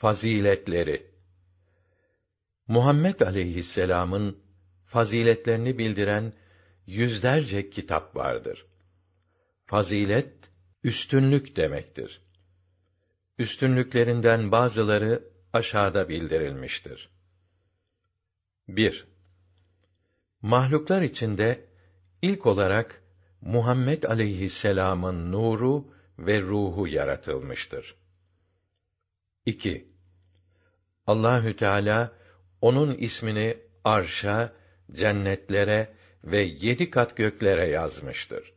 Faziletleri Muhammed aleyhisselam'ın faziletlerini bildiren yüzlerce kitap vardır. Fazilet üstünlük demektir. Üstünlüklerinden bazıları aşağıda bildirilmiştir. 1. Mahluklar içinde ilk olarak Muhammed aleyhisselam'ın nuru ve ruhu yaratılmıştır. 2. Allahü Teala onun ismini arşa, cennetlere ve yedi kat göklere yazmıştır.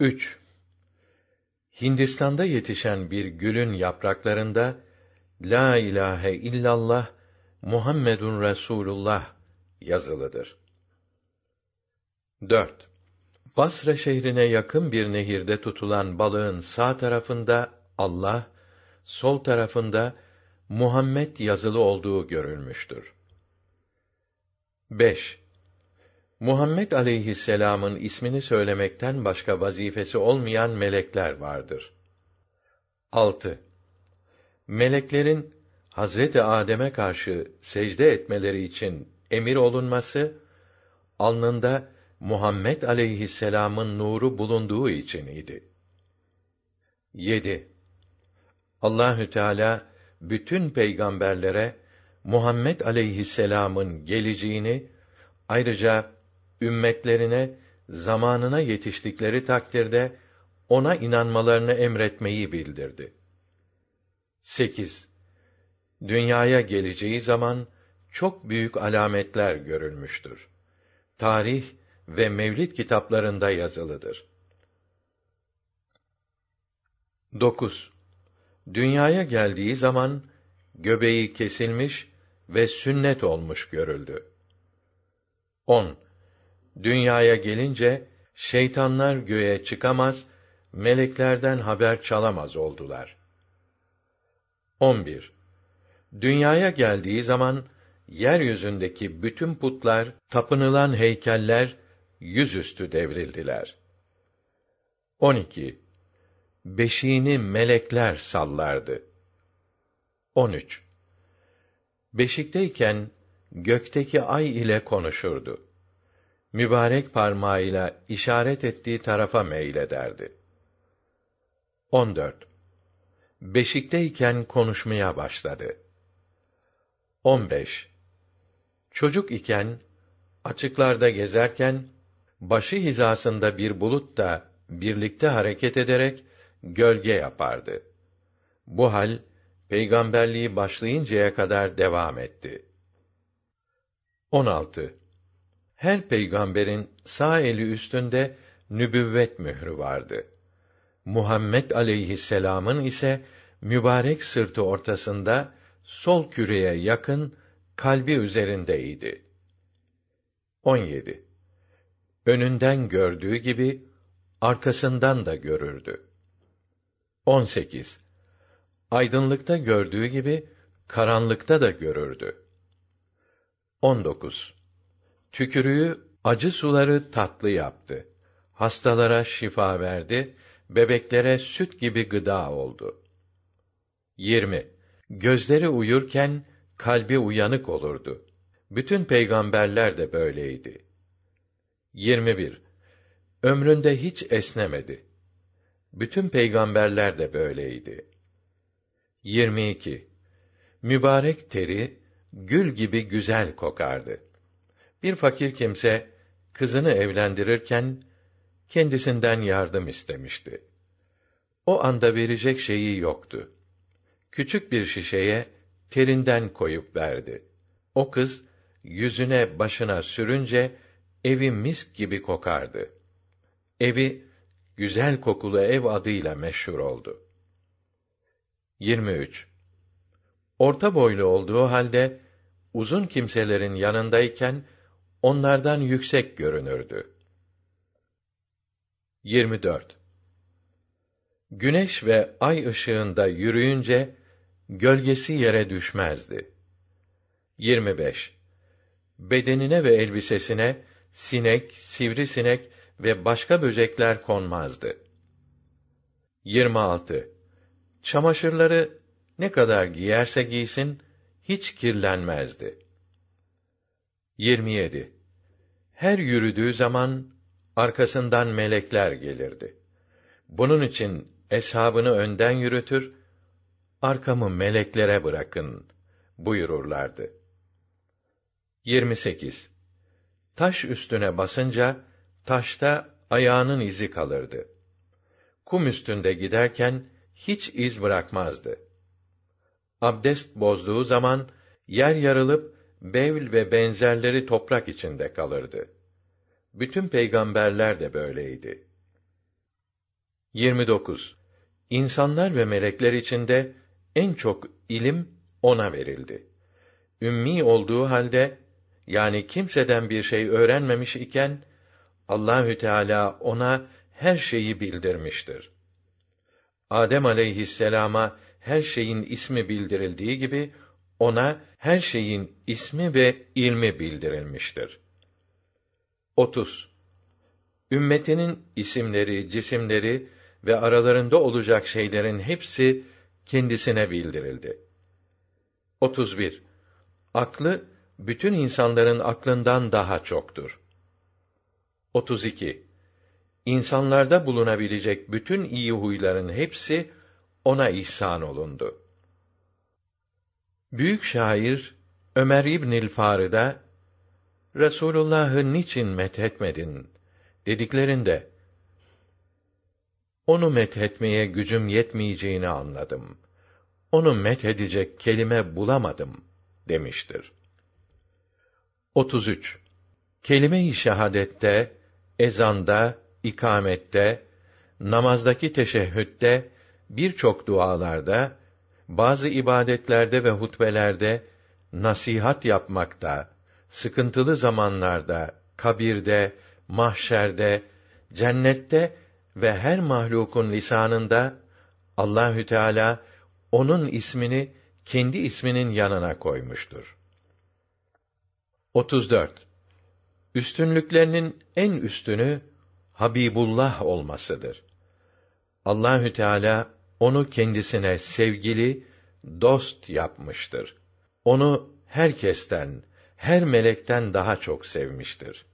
3. Hindistan'da yetişen bir gülün yapraklarında La ilahe illallah Muhammedun Resulullah yazılıdır. 4. Basra şehrine yakın bir nehirde tutulan balığın sağ tarafında Allah, sol tarafında Muhammed yazılı olduğu görülmüştür. 5. Muhammed aleyhisselam'ın ismini söylemekten başka vazifesi olmayan melekler vardır. 6. Meleklerin Hazreti Adem'e karşı secde etmeleri için emir olunması alnında Muhammed aleyhisselam'ın nuru bulunduğu için idi. 7. Allahü Teala bütün peygamberlere Muhammed aleyhisselam'ın geleceğini ayrıca ümmetlerine zamanına yetiştikleri takdirde ona inanmalarını emretmeyi bildirdi. 8. Dünyaya geleceği zaman çok büyük alametler görülmüştür. Tarih ve mevlid kitaplarında yazılıdır. 9. Dünyaya geldiği zaman göbeği kesilmiş ve sünnet olmuş görüldü. 10. Dünyaya gelince şeytanlar göğe çıkamaz, meleklerden haber çalamaz oldular. 11. Dünyaya geldiği zaman yeryüzündeki bütün putlar, tapınılan heykeller yüzüstü devrildiler. 12. Beşiğini melekler sallardı. 13. Beşikteyken gökteki ay ile konuşurdu. Mübarek parmağıyla işaret ettiği tarafa meylederdi. 14. Beşikteyken konuşmaya başladı. 15. Çocuk iken açıklarda gezerken başı hizasında bir bulut da birlikte hareket ederek gölge yapardı. Bu hal peygamberliği başlayıncaya kadar devam etti. 16. Her peygamberin sağ eli üstünde nübüvvet mührü vardı. Muhammed aleyhisselam'ın ise mübarek sırtı ortasında sol küreye yakın kalbi üzerindeydi. 17. Önünden gördüğü gibi arkasından da görürdü. 18. Aydınlıkta gördüğü gibi karanlıkta da görürdü. 19. Tükürüğü acı suları tatlı yaptı. Hastalara şifa verdi, bebeklere süt gibi gıda oldu. 20. Gözleri uyurken kalbi uyanık olurdu. Bütün peygamberler de böyleydi. 21. Ömründe hiç esnemedi. Bütün peygamberler de böyleydi. 22. Mübarek teri gül gibi güzel kokardı. Bir fakir kimse kızını evlendirirken kendisinden yardım istemişti. O anda verecek şeyi yoktu. Küçük bir şişeye terinden koyup verdi. O kız yüzüne başına sürünce evi misk gibi kokardı. Evi güzel kokulu ev adıyla meşhur oldu. 23. Orta boylu olduğu halde uzun kimselerin yanındayken onlardan yüksek görünürdü. 24. Güneş ve ay ışığında yürüyünce gölgesi yere düşmezdi. 25. Bedenine ve elbisesine sinek, sivrisinek ve başka böcekler konmazdı. 26. Çamaşırları ne kadar giyerse giysin hiç kirlenmezdi. 27. Her yürüdüğü zaman arkasından melekler gelirdi. Bunun için eshabını önden yürütür, arkamı meleklere bırakın buyururlardı. 28. Taş üstüne basınca taşta ayağının izi kalırdı. Kum üstünde giderken hiç iz bırakmazdı. Abdest bozduğu zaman yer yarılıp bevl ve benzerleri toprak içinde kalırdı. Bütün peygamberler de böyleydi. 29. İnsanlar ve melekler içinde en çok ilim ona verildi. Ümmi olduğu halde yani kimseden bir şey öğrenmemiş iken Allahü Teala ona her şeyi bildirmiştir. Adem aleyhisselama her şeyin ismi bildirildiği gibi ona her şeyin ismi ve ilmi bildirilmiştir. 30. Ümmetinin isimleri, cisimleri ve aralarında olacak şeylerin hepsi kendisine bildirildi. 31. Aklı bütün insanların aklından daha çoktur. 32. İnsanlarda bulunabilecek bütün iyi huyların hepsi ona ihsan olundu. Büyük şair Ömer İbnül Farı'da Resulullah'ı niçin methetmedin dediklerinde onu methetmeye gücüm yetmeyeceğini anladım. Onu methedecek kelime bulamadım demiştir. 33. Kelime-i şehadette, ezanda, ikamette, namazdaki teşehhütte, birçok dualarda, bazı ibadetlerde ve hutbelerde nasihat yapmakta, sıkıntılı zamanlarda, kabirde, mahşerde, cennette ve her mahlukun lisanında Allahü Teala onun ismini kendi isminin yanına koymuştur. 34. Üstünlüklerinin en üstünü Habibullah olmasıdır. Allahü Teala onu kendisine sevgili, dost yapmıştır. Onu herkesten, her melekten daha çok sevmiştir.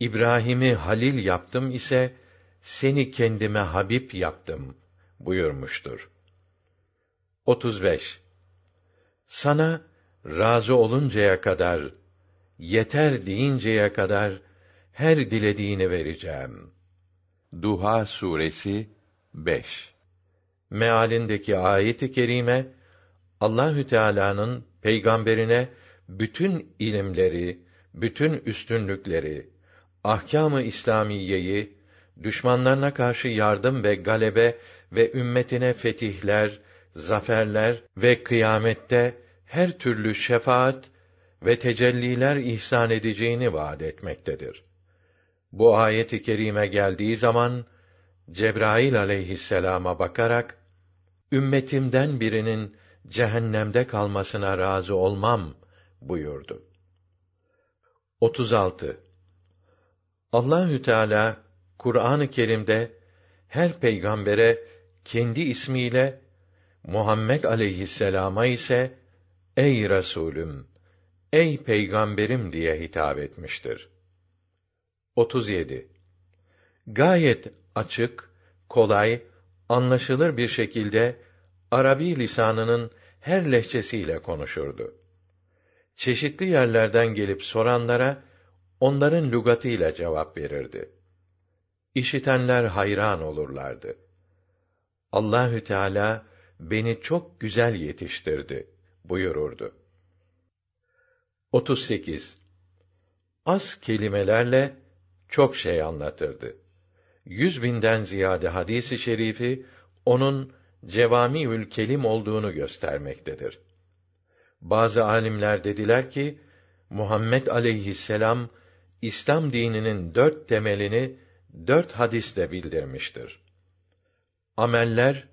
İbrahim'i halil yaptım ise seni kendime Habib yaptım buyurmuştur. 35. Sana razı oluncaya kadar, yeter deyinceye kadar her dilediğini vereceğim. Duha suresi 5. Mealindeki ayet-i kerime Allahü Teala'nın peygamberine bütün ilimleri, bütün üstünlükleri, ahkâm-ı İslamiyeyi, düşmanlarına karşı yardım ve galebe ve ümmetine fetihler, zaferler ve kıyamette her türlü şefaat ve tecelliler ihsan edeceğini vaad etmektedir. Bu ayet-i kerime geldiği zaman Cebrail aleyhisselama bakarak ümmetimden birinin cehennemde kalmasına razı olmam buyurdu. 36. Allahü Teala Kur'an-ı Kerim'de her peygambere kendi ismiyle Muhammed aleyhisselama ise ey Resulüm, ey peygamberim diye hitap etmiştir. 37. Gayet açık, kolay, anlaşılır bir şekilde Arabi lisanının her lehçesiyle konuşurdu. Çeşitli yerlerden gelip soranlara onların lügatıyla cevap verirdi. İşitenler hayran olurlardı. Allahü Teala beni çok güzel yetiştirdi buyururdu. 38. Az kelimelerle çok şey anlatırdı. Yüz binden ziyade hadisi şerifi onun cevamiül kelim olduğunu göstermektedir. Bazı alimler dediler ki Muhammed aleyhisselam İslam dininin dört temelini dört hadisle bildirmiştir. Ameller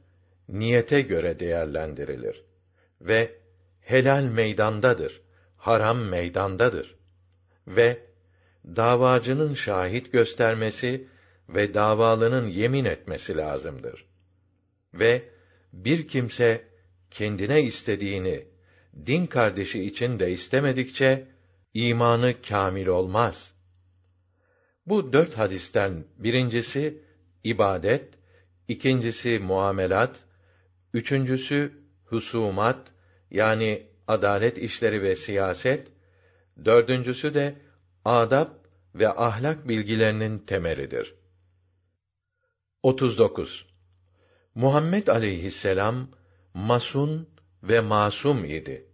niyete göre değerlendirilir ve helal meydandadır, haram meydandadır ve davacının şahit göstermesi ve davalının yemin etmesi lazımdır. Ve bir kimse kendine istediğini din kardeşi için de istemedikçe imanı kamil olmaz. Bu dört hadisten birincisi ibadet, ikincisi muamelat, üçüncüsü husumat yani adalet işleri ve siyaset, dördüncüsü de adab ve ahlak bilgilerinin temelidir. 39. Muhammed aleyhisselam masun ve masum idi.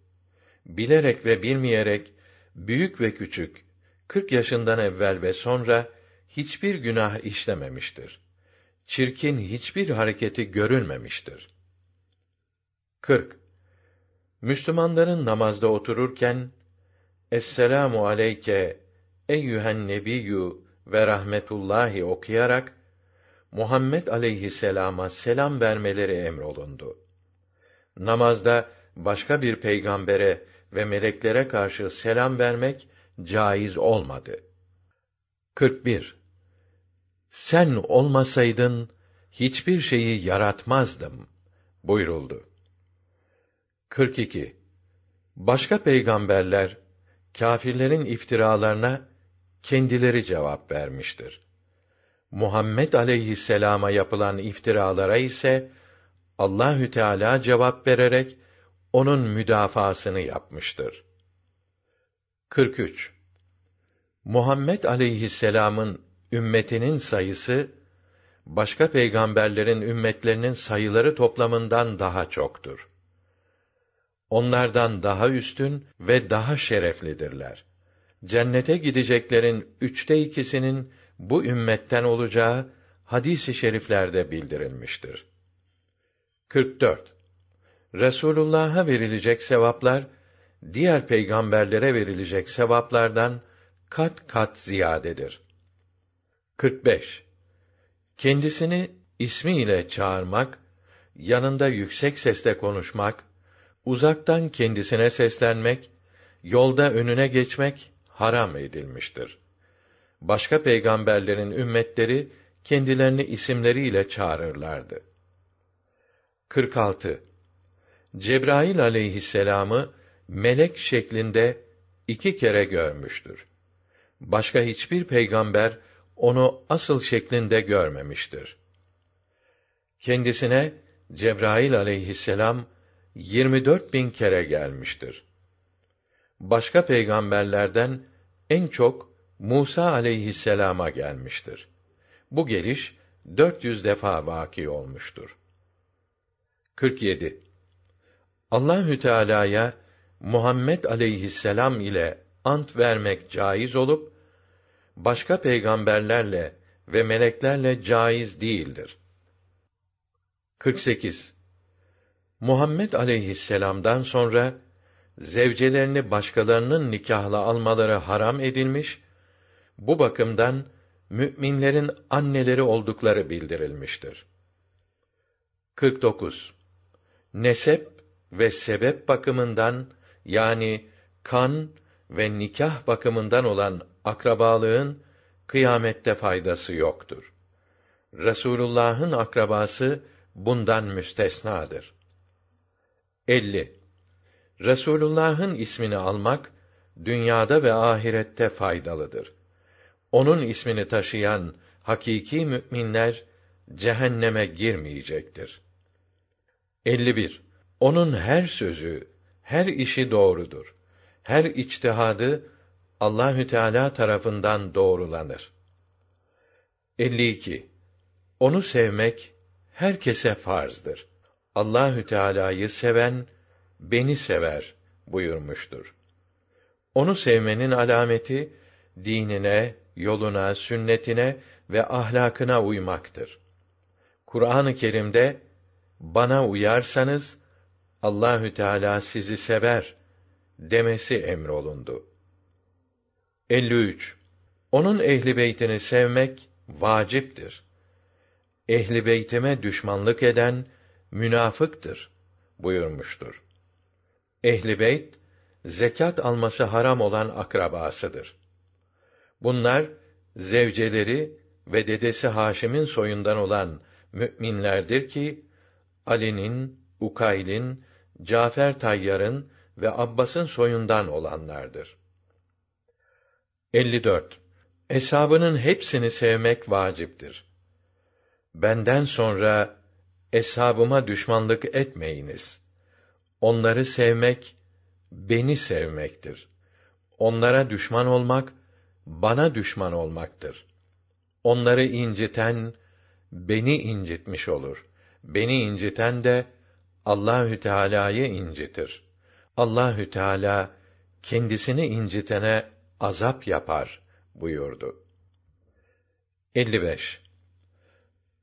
Bilerek ve bilmeyerek büyük ve küçük 40 yaşından evvel ve sonra hiçbir günah işlememiştir. Çirkin hiçbir hareketi görülmemiştir. 40. Müslümanların namazda otururken Esselamu aleyke eyyühen nebiyyü ve rahmetullahi okuyarak Muhammed aleyhisselama selam vermeleri emrolundu. Namazda başka bir peygambere ve meleklere karşı selam vermek caiz olmadı. 41. Sen olmasaydın hiçbir şeyi yaratmazdım buyuruldu. 42. Başka peygamberler kâfirlerin iftiralarına kendileri cevap vermiştir. Muhammed aleyhisselama yapılan iftiralara ise Allahü Teala cevap vererek onun müdafasını yapmıştır. 43. Muhammed aleyhisselam'ın ümmetinin sayısı başka peygamberlerin ümmetlerinin sayıları toplamından daha çoktur. Onlardan daha üstün ve daha şereflidirler. Cennete gideceklerin üçte ikisinin bu ümmetten olacağı hadis-i şeriflerde bildirilmiştir. 44. Resulullah'a verilecek sevaplar diğer peygamberlere verilecek sevaplardan kat kat ziyadedir. 45. Kendisini ismi ile çağırmak, yanında yüksek sesle konuşmak, uzaktan kendisine seslenmek, yolda önüne geçmek haram edilmiştir. Başka peygamberlerin ümmetleri kendilerini isimleriyle çağırırlardı. 46. Cebrail aleyhisselamı melek şeklinde iki kere görmüştür. Başka hiçbir peygamber onu asıl şeklinde görmemiştir. Kendisine Cebrail aleyhisselam 24 bin kere gelmiştir. Başka peygamberlerden en çok Musa aleyhisselama gelmiştir. Bu geliş 400 defa vaki olmuştur. 47. Allahü Teala'ya Muhammed aleyhisselam ile ant vermek caiz olup başka peygamberlerle ve meleklerle caiz değildir. 48. Muhammed aleyhisselam'dan sonra zevcelerini başkalarının nikahla almaları haram edilmiş, bu bakımdan müminlerin anneleri oldukları bildirilmiştir. 49. Nesep ve sebep bakımından yani kan ve nikah bakımından olan akrabalığın kıyamette faydası yoktur. Resulullah'ın akrabası bundan müstesnadır. 50. Resulullah'ın ismini almak dünyada ve ahirette faydalıdır. Onun ismini taşıyan hakiki müminler cehenneme girmeyecektir. 51. Onun her sözü, her işi doğrudur. Her içtihadı Allahü Teala tarafından doğrulanır. 52. Onu sevmek herkese farzdır. Allahü Teala'yı seven beni sever buyurmuştur. Onu sevmenin alameti dinine, yoluna, sünnetine ve ahlakına uymaktır. Kur'an-ı Kerim'de bana uyarsanız Allahü Teala sizi sever demesi emrolundu. 53. Onun ehli beytini sevmek vaciptir. Ehli beytime düşmanlık eden münafıktır buyurmuştur. Ehli beyt zekat alması haram olan akrabasıdır. Bunlar zevceleri ve dedesi Haşim'in soyundan olan müminlerdir ki Ali'nin, Ukayl'in, Cafer Tayyar'ın ve Abbas'ın soyundan olanlardır. 54. Eshabının hepsini sevmek vaciptir. Benden sonra eshabıma düşmanlık etmeyiniz. Onları sevmek beni sevmektir. Onlara düşman olmak bana düşman olmaktır. Onları inciten beni incitmiş olur. Beni inciten de Allahü Teala'yı incitir. Allahü Teala kendisini incitene azap yapar buyurdu. 55.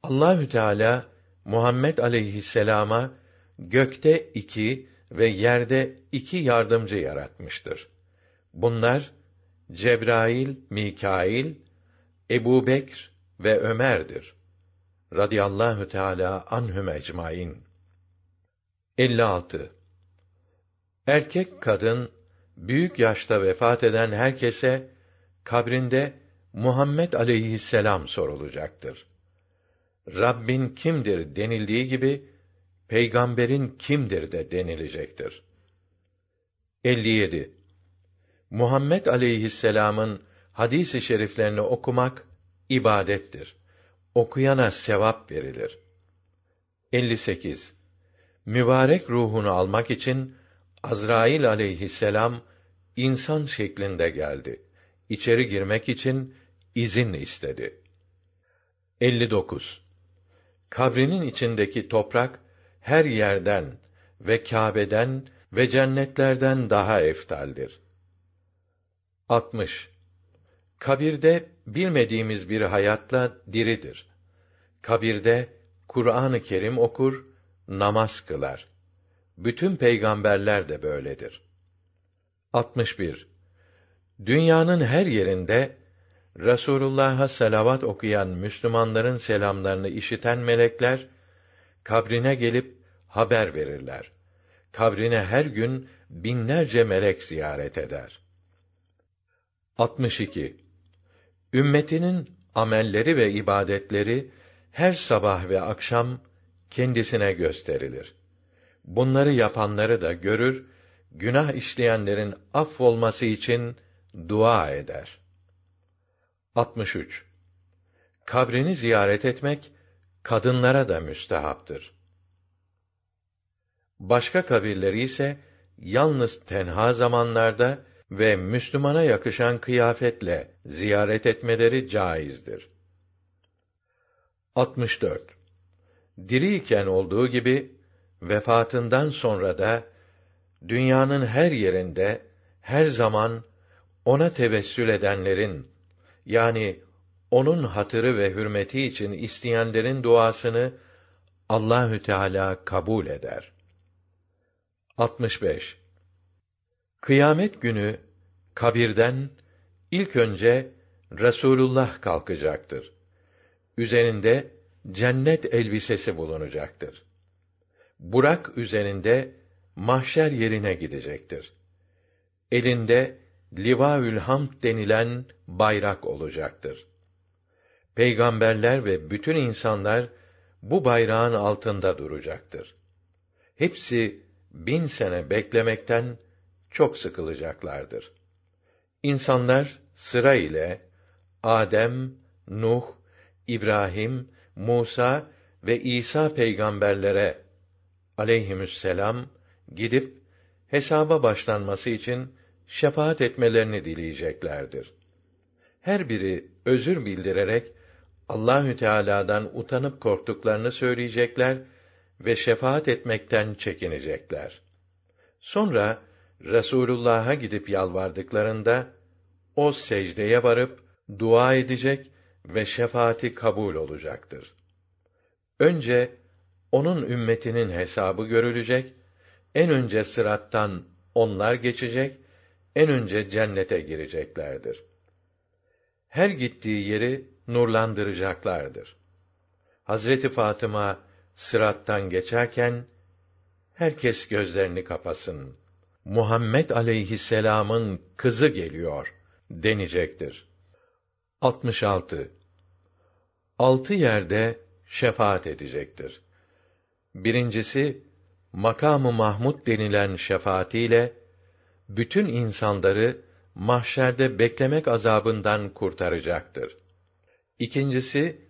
Allahü Teala Muhammed aleyhisselama gökte iki ve yerde iki yardımcı yaratmıştır. Bunlar Cebrail, Mikail, Ebu Bekr ve Ömer'dir. Radiyallahu Teala anhum ecmaîn. 56. Erkek kadın büyük yaşta vefat eden herkese kabrinde Muhammed aleyhisselam sorulacaktır. Rabbin kimdir denildiği gibi peygamberin kimdir de denilecektir. 57. Muhammed aleyhisselam'ın hadis-i şeriflerini okumak ibadettir. Okuyana sevap verilir. 58. Mübarek ruhunu almak için Azrail aleyhisselam insan şeklinde geldi. İçeri girmek için izin istedi. 59. Kabrinin içindeki toprak her yerden ve Kâbe'den ve cennetlerden daha eftaldir. 60. Kabirde bilmediğimiz bir hayatla diridir. Kabirde Kur'an-ı Kerim okur, namaz kılar. Bütün peygamberler de böyledir. 61. Dünyanın her yerinde Resulullah'a selavat okuyan Müslümanların selamlarını işiten melekler kabrine gelip haber verirler. Kabrine her gün binlerce melek ziyaret eder. 62. Ümmetinin amelleri ve ibadetleri her sabah ve akşam kendisine gösterilir. Bunları yapanları da görür, günah işleyenlerin affolması için dua eder. 63. Kabrini ziyaret etmek kadınlara da müstehaptır. Başka kabirleri ise yalnız tenha zamanlarda ve Müslümana yakışan kıyafetle ziyaret etmeleri caizdir. 64. Diriyken olduğu gibi vefatından sonra da dünyanın her yerinde her zaman ona tevessül edenlerin yani onun hatırı ve hürmeti için isteyenlerin duasını Allahü Teala kabul eder. 65. Kıyamet günü kabirden ilk önce Resulullah kalkacaktır. Üzerinde cennet elbisesi bulunacaktır. Burak üzerinde mahşer yerine gidecektir. Elinde Livaül Hamd denilen bayrak olacaktır. Peygamberler ve bütün insanlar bu bayrağın altında duracaktır. Hepsi bin sene beklemekten çok sıkılacaklardır. İnsanlar sıra ile Adem, Nuh, İbrahim, Musa ve İsa peygamberlere aleyhisselam gidip hesaba başlanması için şefaat etmelerini dileyeceklerdir. Her biri özür bildirerek Allahü Teala'dan utanıp korktuklarını söyleyecekler ve şefaat etmekten çekinecekler. Sonra Resulullah'a gidip yalvardıklarında o secdeye varıp dua edecek ve şefaati kabul olacaktır. Önce onun ümmetinin hesabı görülecek, en önce sırattan onlar geçecek, en önce cennete gireceklerdir. Her gittiği yeri nurlandıracaklardır. Hazreti Fatıma sırattan geçerken herkes gözlerini kapasın. Muhammed aleyhisselam'ın kızı geliyor denecektir. 66. Altı yerde şefaat edecektir. Birincisi makamı Mahmud denilen şefaatiyle bütün insanları mahşerde beklemek azabından kurtaracaktır. İkincisi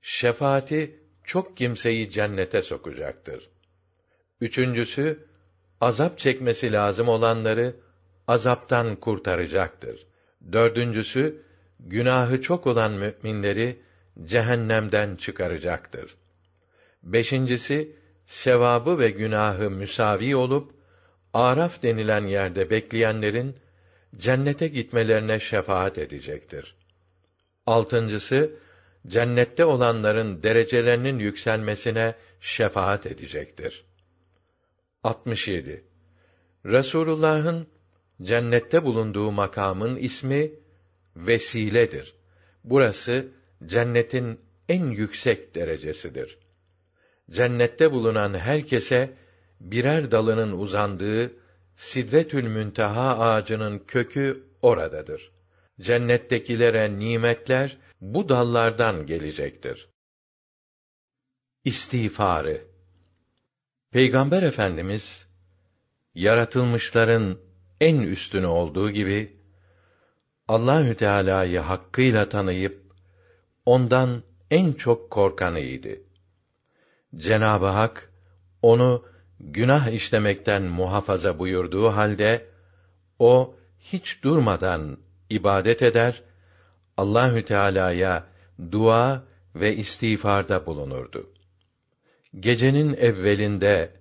şefaati çok kimseyi cennete sokacaktır. Üçüncüsü azap çekmesi lazım olanları azaptan kurtaracaktır. Dördüncüsü günahı çok olan müminleri cehennemden çıkaracaktır. Beşincisi sevabı ve günahı müsavi olup Araf denilen yerde bekleyenlerin cennete gitmelerine şefaat edecektir. Altıncısı cennette olanların derecelerinin yükselmesine şefaat edecektir. 67. Resulullah'ın cennette bulunduğu makamın ismi vesiledir. Burası cennetin en yüksek derecesidir. Cennette bulunan herkese birer dalının uzandığı Sidretül Münteha ağacının kökü oradadır. Cennettekilere nimetler bu dallardan gelecektir. İstiğfarı Peygamber Efendimiz yaratılmışların en üstünü olduğu gibi Allahü Teala'yı hakkıyla tanıyıp ondan en çok korkanıydı. Cenabı Hak onu günah işlemekten muhafaza buyurduğu halde o hiç durmadan ibadet eder, Allahü Teala'ya dua ve istiğfarda bulunurdu. Gecenin evvelinde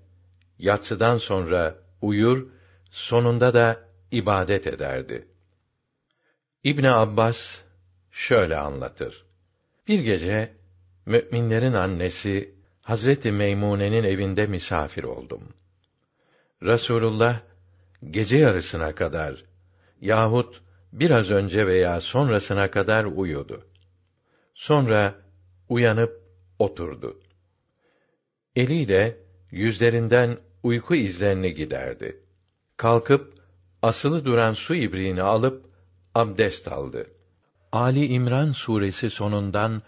yatsıdan sonra uyur, sonunda da ibadet ederdi. İbn Abbas şöyle anlatır. Bir gece müminlerin annesi Hazreti Meymune'nin evinde misafir oldum. Rasulullah gece yarısına kadar yahut biraz önce veya sonrasına kadar uyudu. Sonra uyanıp oturdu. Eliyle yüzlerinden uyku izlerini giderdi. Kalkıp asılı duran su ibriğini alıp abdest aldı. Ali İmran suresi sonundan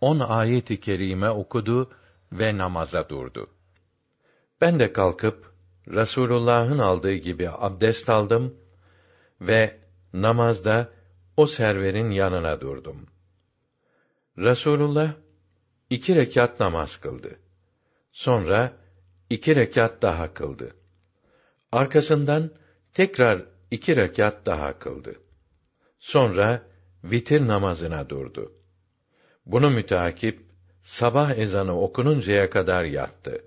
on ayet-i kerime okudu ve namaza durdu. Ben de kalkıp Rasulullah'ın aldığı gibi abdest aldım ve namazda o serverin yanına durdum. Rasulullah iki rekat namaz kıldı. Sonra iki rekat daha kıldı. Arkasından tekrar iki rekat daha kıldı. Sonra vitir namazına durdu. Bunu müteakip sabah ezanı okununcaya kadar yattı.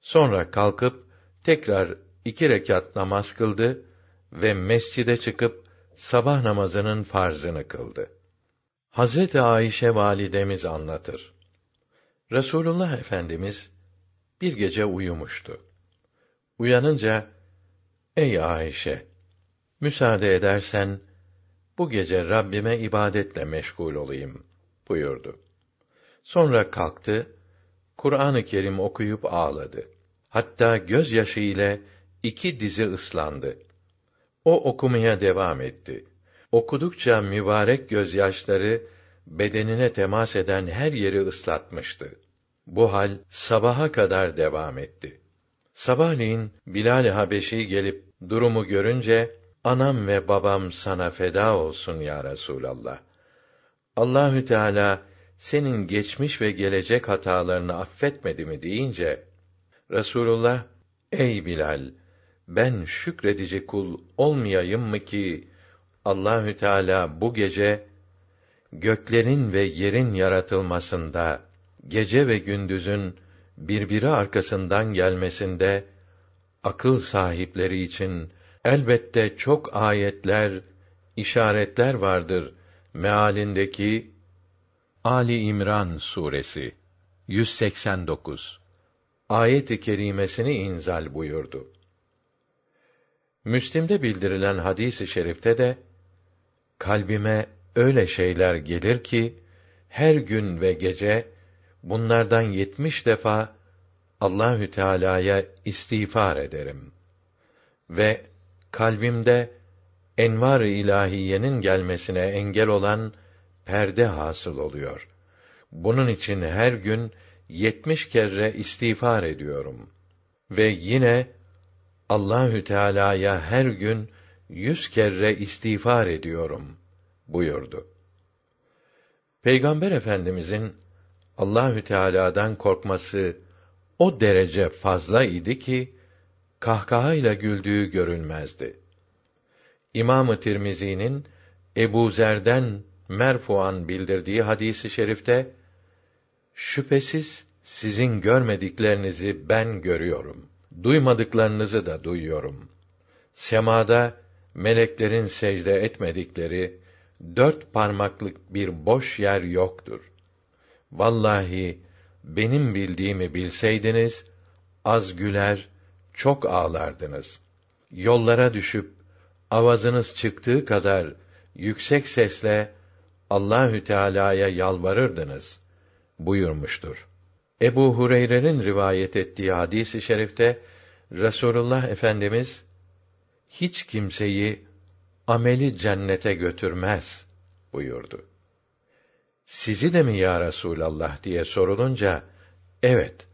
Sonra kalkıp tekrar iki rekat namaz kıldı ve mescide çıkıp sabah namazının farzını kıldı. Hazreti Ayşe validemiz anlatır. Resulullah Efendimiz bir gece uyumuştu. Uyanınca, ey Ayşe, müsaade edersen, bu gece Rabbime ibadetle meşgul olayım, buyurdu. Sonra kalktı, Kur'an-ı Kerim okuyup ağladı. Hatta gözyaşı ile iki dizi ıslandı. O okumaya devam etti. Okudukça mübarek gözyaşları bedenine temas eden her yeri ıslatmıştı. Bu hal sabaha kadar devam etti. Sabahleyin Bilal Habeşi gelip durumu görünce anam ve babam sana feda olsun ya Resulallah. Allahü Teala senin geçmiş ve gelecek hatalarını affetmedi mi deyince Resulullah ey Bilal ben şükredici kul olmayayım mı ki Allahü Teala bu gece göklerin ve yerin yaratılmasında gece ve gündüzün birbiri arkasından gelmesinde akıl sahipleri için elbette çok ayetler, işaretler vardır mealindeki Ali İmran suresi 189 ayet-i kerimesini inzal buyurdu. Müslim'de bildirilen hadisi şerifte de kalbime öyle şeyler gelir ki her gün ve gece bunlardan yetmiş defa Allahü Teala'ya istiğfar ederim ve kalbimde envar-ı ilahiyenin gelmesine engel olan perde hasıl oluyor. Bunun için her gün yetmiş kere istiğfar ediyorum. Ve yine Allahü Teala'ya her gün yüz kere istiğfar ediyorum buyurdu. Peygamber Efendimizin Allahü Teala'dan korkması o derece fazla idi ki kahkahayla güldüğü görülmezdi. İmamı Tirmizi'nin Ebu Zer'den merfuan bildirdiği hadisi şerifte şüphesiz sizin görmediklerinizi ben görüyorum. Duymadıklarınızı da duyuyorum. Semada meleklerin secde etmedikleri dört parmaklık bir boş yer yoktur. Vallahi benim bildiğimi bilseydiniz az güler, çok ağlardınız. Yollara düşüp avazınız çıktığı kadar yüksek sesle Allahü Teala'ya yalvarırdınız buyurmuştur. Ebu Hureyre'nin rivayet ettiği hadisi şerifte Resulullah Efendimiz hiç kimseyi ameli cennete götürmez buyurdu. Sizi de mi ya Resulallah diye sorulunca evet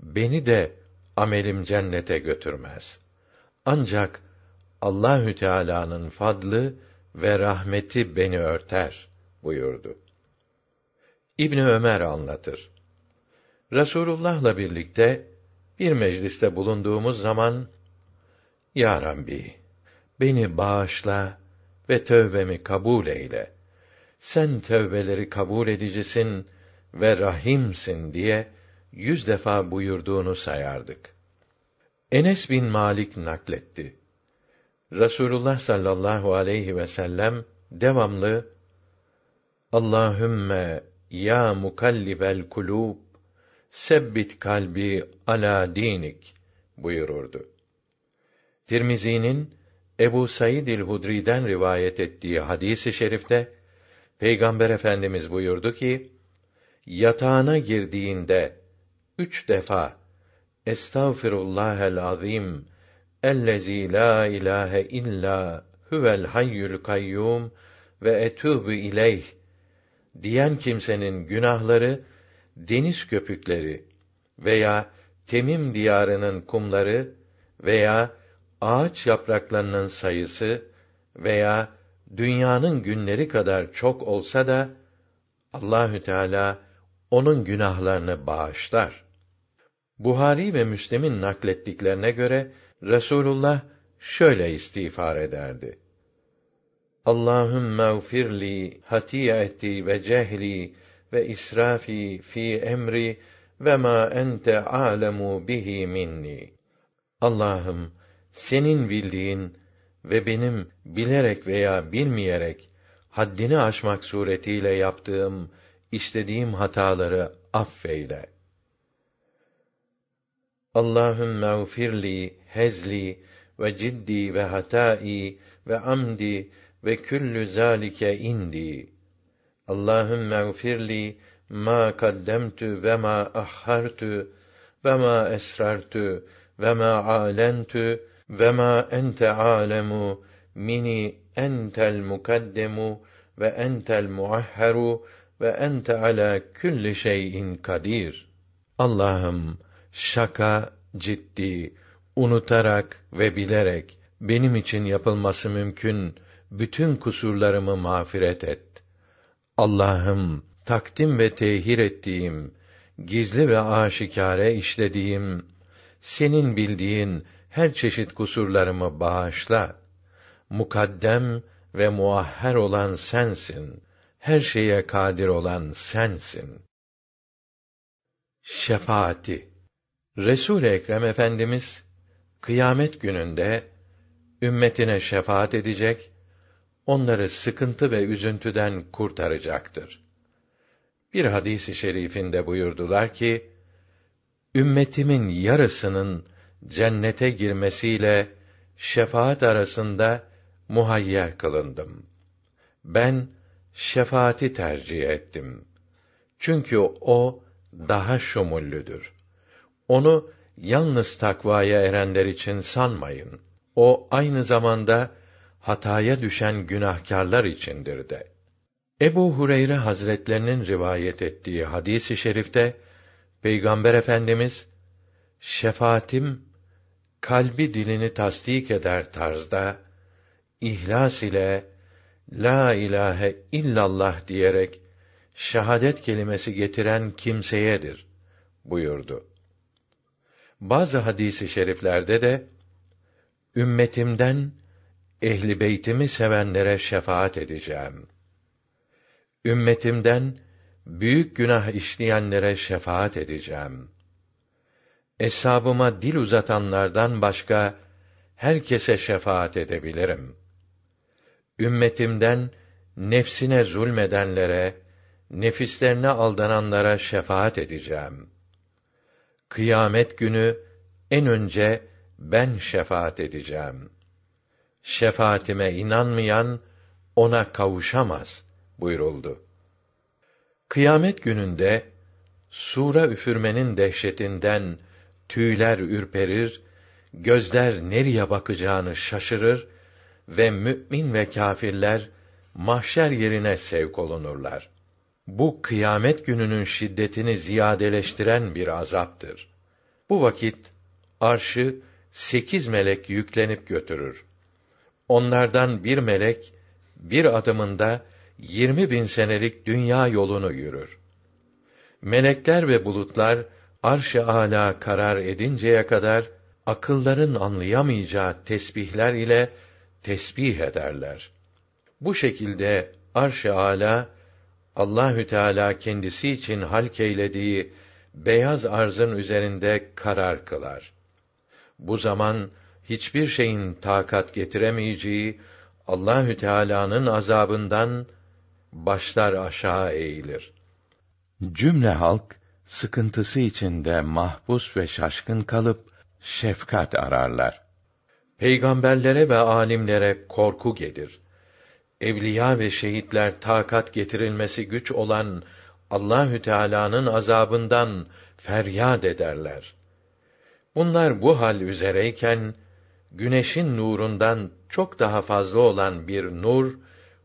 beni de amelim cennete götürmez. Ancak Allahü Teala'nın fadlı ve rahmeti beni örter buyurdu. İbni Ömer anlatır. Resulullah'la birlikte bir mecliste bulunduğumuz zaman Ya Rabbi beni bağışla ve tövbemi kabul eyle. Sen tövbeleri kabul edicisin ve rahimsin diye yüz defa buyurduğunu sayardık. Enes bin Malik nakletti. Rasulullah sallallahu aleyhi ve sellem devamlı Allahümme ya mukallibel kulub sebbit kalbi ala dinik buyururdu. Tirmizi'nin Ebu Said el-Hudri'den rivayet ettiği hadisi şerifte Peygamber Efendimiz buyurdu ki: Yatağına girdiğinde üç defa Estağfirullahel azim ellezî la ilahe illa huvel hayyul kayyum ve etûbü ileyh diyen kimsenin günahları deniz köpükleri veya Temim diyarının kumları veya ağaç yapraklarının sayısı veya dünyanın günleri kadar çok olsa da Allahü Teala onun günahlarını bağışlar. Buhari ve Müslim'in naklettiklerine göre Resulullah şöyle istiğfar ederdi. Allahümme gfirli hatiyeti ve cehli ve israfi fi emri ve ma ente alemu bihi minni. Allah'ım senin bildiğin ve benim bilerek veya bilmeyerek haddini aşmak suretiyle yaptığım, istediğim hataları affeyle. Allahümme gfirli hezli ve ciddi ve hatai ve amdi ve küllü zalike indi. Allahümme gfirli ma kaddemtu ve ma ahhartu ve ma esrartu ve ma alentu ve ma ente alemu mini entel mukaddemu ve entel muahharu ve ente ala külli şeyin kadir. Allah'ım şaka, ciddi, unutarak ve bilerek benim için yapılması mümkün bütün kusurlarımı mağfiret et. Allah'ım takdim ve tehir ettiğim, gizli ve aşikare işlediğim, senin bildiğin her çeşit kusurlarımı bağışla. Mukaddem ve muahher olan sensin. Her şeye kadir olan sensin. Şefaati Resul Ekrem Efendimiz kıyamet gününde ümmetine şefaat edecek, onları sıkıntı ve üzüntüden kurtaracaktır. Bir hadisi şerifinde buyurdular ki, ümmetimin yarısının cennete girmesiyle şefaat arasında muhayyer kılındım. Ben şefaati tercih ettim. Çünkü o daha şumullüdür. Onu yalnız takvaya erenler için sanmayın. O aynı zamanda hataya düşen günahkarlar içindir de. Ebu Hureyre Hazretlerinin rivayet ettiği hadisi i şerifte Peygamber Efendimiz şefaatim kalbi dilini tasdik eder tarzda ihlas ile la ilahe illallah diyerek şahadet kelimesi getiren kimseyedir buyurdu. Bazı hadisi şeriflerde de ümmetimden ehli beytimi sevenlere şefaat edeceğim. Ümmetimden büyük günah işleyenlere şefaat edeceğim. Eshabıma dil uzatanlardan başka herkese şefaat edebilirim. Ümmetimden nefsine zulmedenlere, nefislerine aldananlara şefaat edeceğim. Kıyamet günü en önce ben şefaat edeceğim. Şefaatime inanmayan ona kavuşamaz buyuruldu. Kıyamet gününde sura üfürmenin dehşetinden tüyler ürperir, gözler nereye bakacağını şaşırır ve mümin ve kâfirler mahşer yerine sevk olunurlar. Bu kıyamet gününün şiddetini ziyadeleştiren bir azaptır. Bu vakit arşı sekiz melek yüklenip götürür. Onlardan bir melek bir adımında yirmi bin senelik dünya yolunu yürür. Melekler ve bulutlar arş-ı âlâ karar edinceye kadar akılların anlayamayacağı tesbihler ile tesbih ederler. Bu şekilde arş-ı âlâ Allahü Teala kendisi için halk eylediği beyaz arzın üzerinde karar kılar. Bu zaman hiçbir şeyin takat getiremeyeceği Allahü Teala'nın azabından başlar aşağı eğilir. Cümle halk sıkıntısı içinde mahpus ve şaşkın kalıp şefkat ararlar. Peygamberlere ve alimlere korku gelir. Evliya ve şehitler takat getirilmesi güç olan Allahü Teala'nın azabından feryat ederler. Bunlar bu hal üzereyken güneşin nurundan çok daha fazla olan bir nur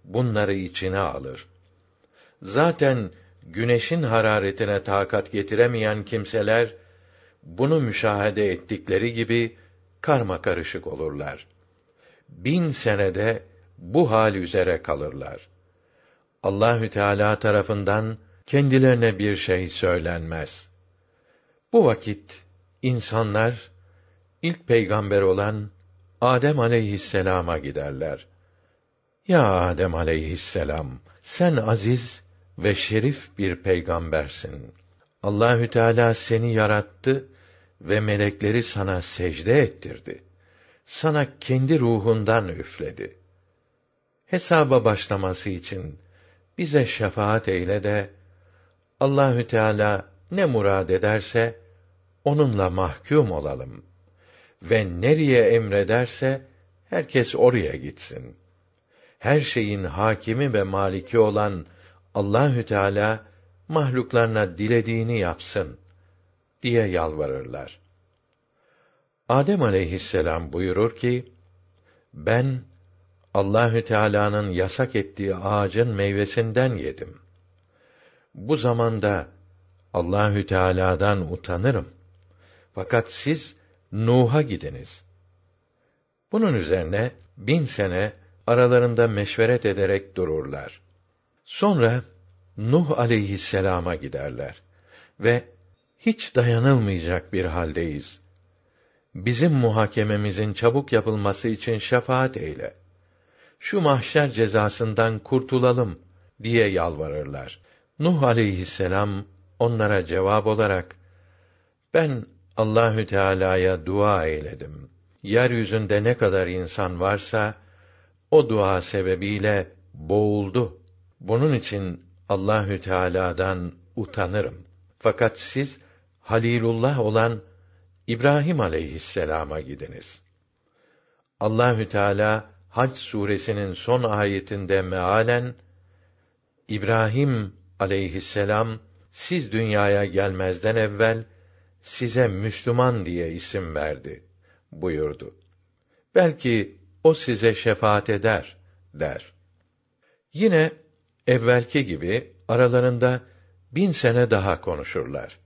bunları içine alır. Zaten güneşin hararetine takat getiremeyen kimseler bunu müşahede ettikleri gibi karma karışık olurlar. Bin senede bu hal üzere kalırlar. Allahü Teala tarafından kendilerine bir şey söylenmez. Bu vakit insanlar ilk peygamber olan Adem aleyhisselama giderler. Ya Adem aleyhisselam, sen aziz ve şerif bir peygambersin. Allahü Teala seni yarattı ve melekleri sana secde ettirdi. Sana kendi ruhundan üfledi. Hesaba başlaması için bize şefaat eyle de Allahü Teala ne murad ederse onunla mahkum olalım ve nereye emrederse herkes oraya gitsin. Her şeyin hakimi ve maliki olan Allahü Teala mahluklarına dilediğini yapsın diye yalvarırlar. Adem aleyhisselam buyurur ki: Ben Allahü Teala'nın yasak ettiği ağacın meyvesinden yedim. Bu zamanda Allahü Teala'dan utanırım. Fakat siz Nuh'a gidiniz. Bunun üzerine bin sene aralarında meşveret ederek dururlar. Sonra Nuh aleyhisselama giderler ve hiç dayanılmayacak bir haldeyiz. Bizim muhakememizin çabuk yapılması için şefaat eyle. Şu mahşer cezasından kurtulalım diye yalvarırlar. Nuh aleyhisselam onlara cevap olarak ben Allahü Teala'ya dua eyledim. Yeryüzünde ne kadar insan varsa o dua sebebiyle boğuldu. Bunun için Allahü Teala'dan utanırım. Fakat siz Halilullah olan İbrahim aleyhisselama gidiniz. Allahü Teala Hac suresinin son ayetinde mealen İbrahim aleyhisselam siz dünyaya gelmezden evvel size Müslüman diye isim verdi buyurdu. Belki o size şefaat eder der. Yine evvelki gibi aralarında bin sene daha konuşurlar.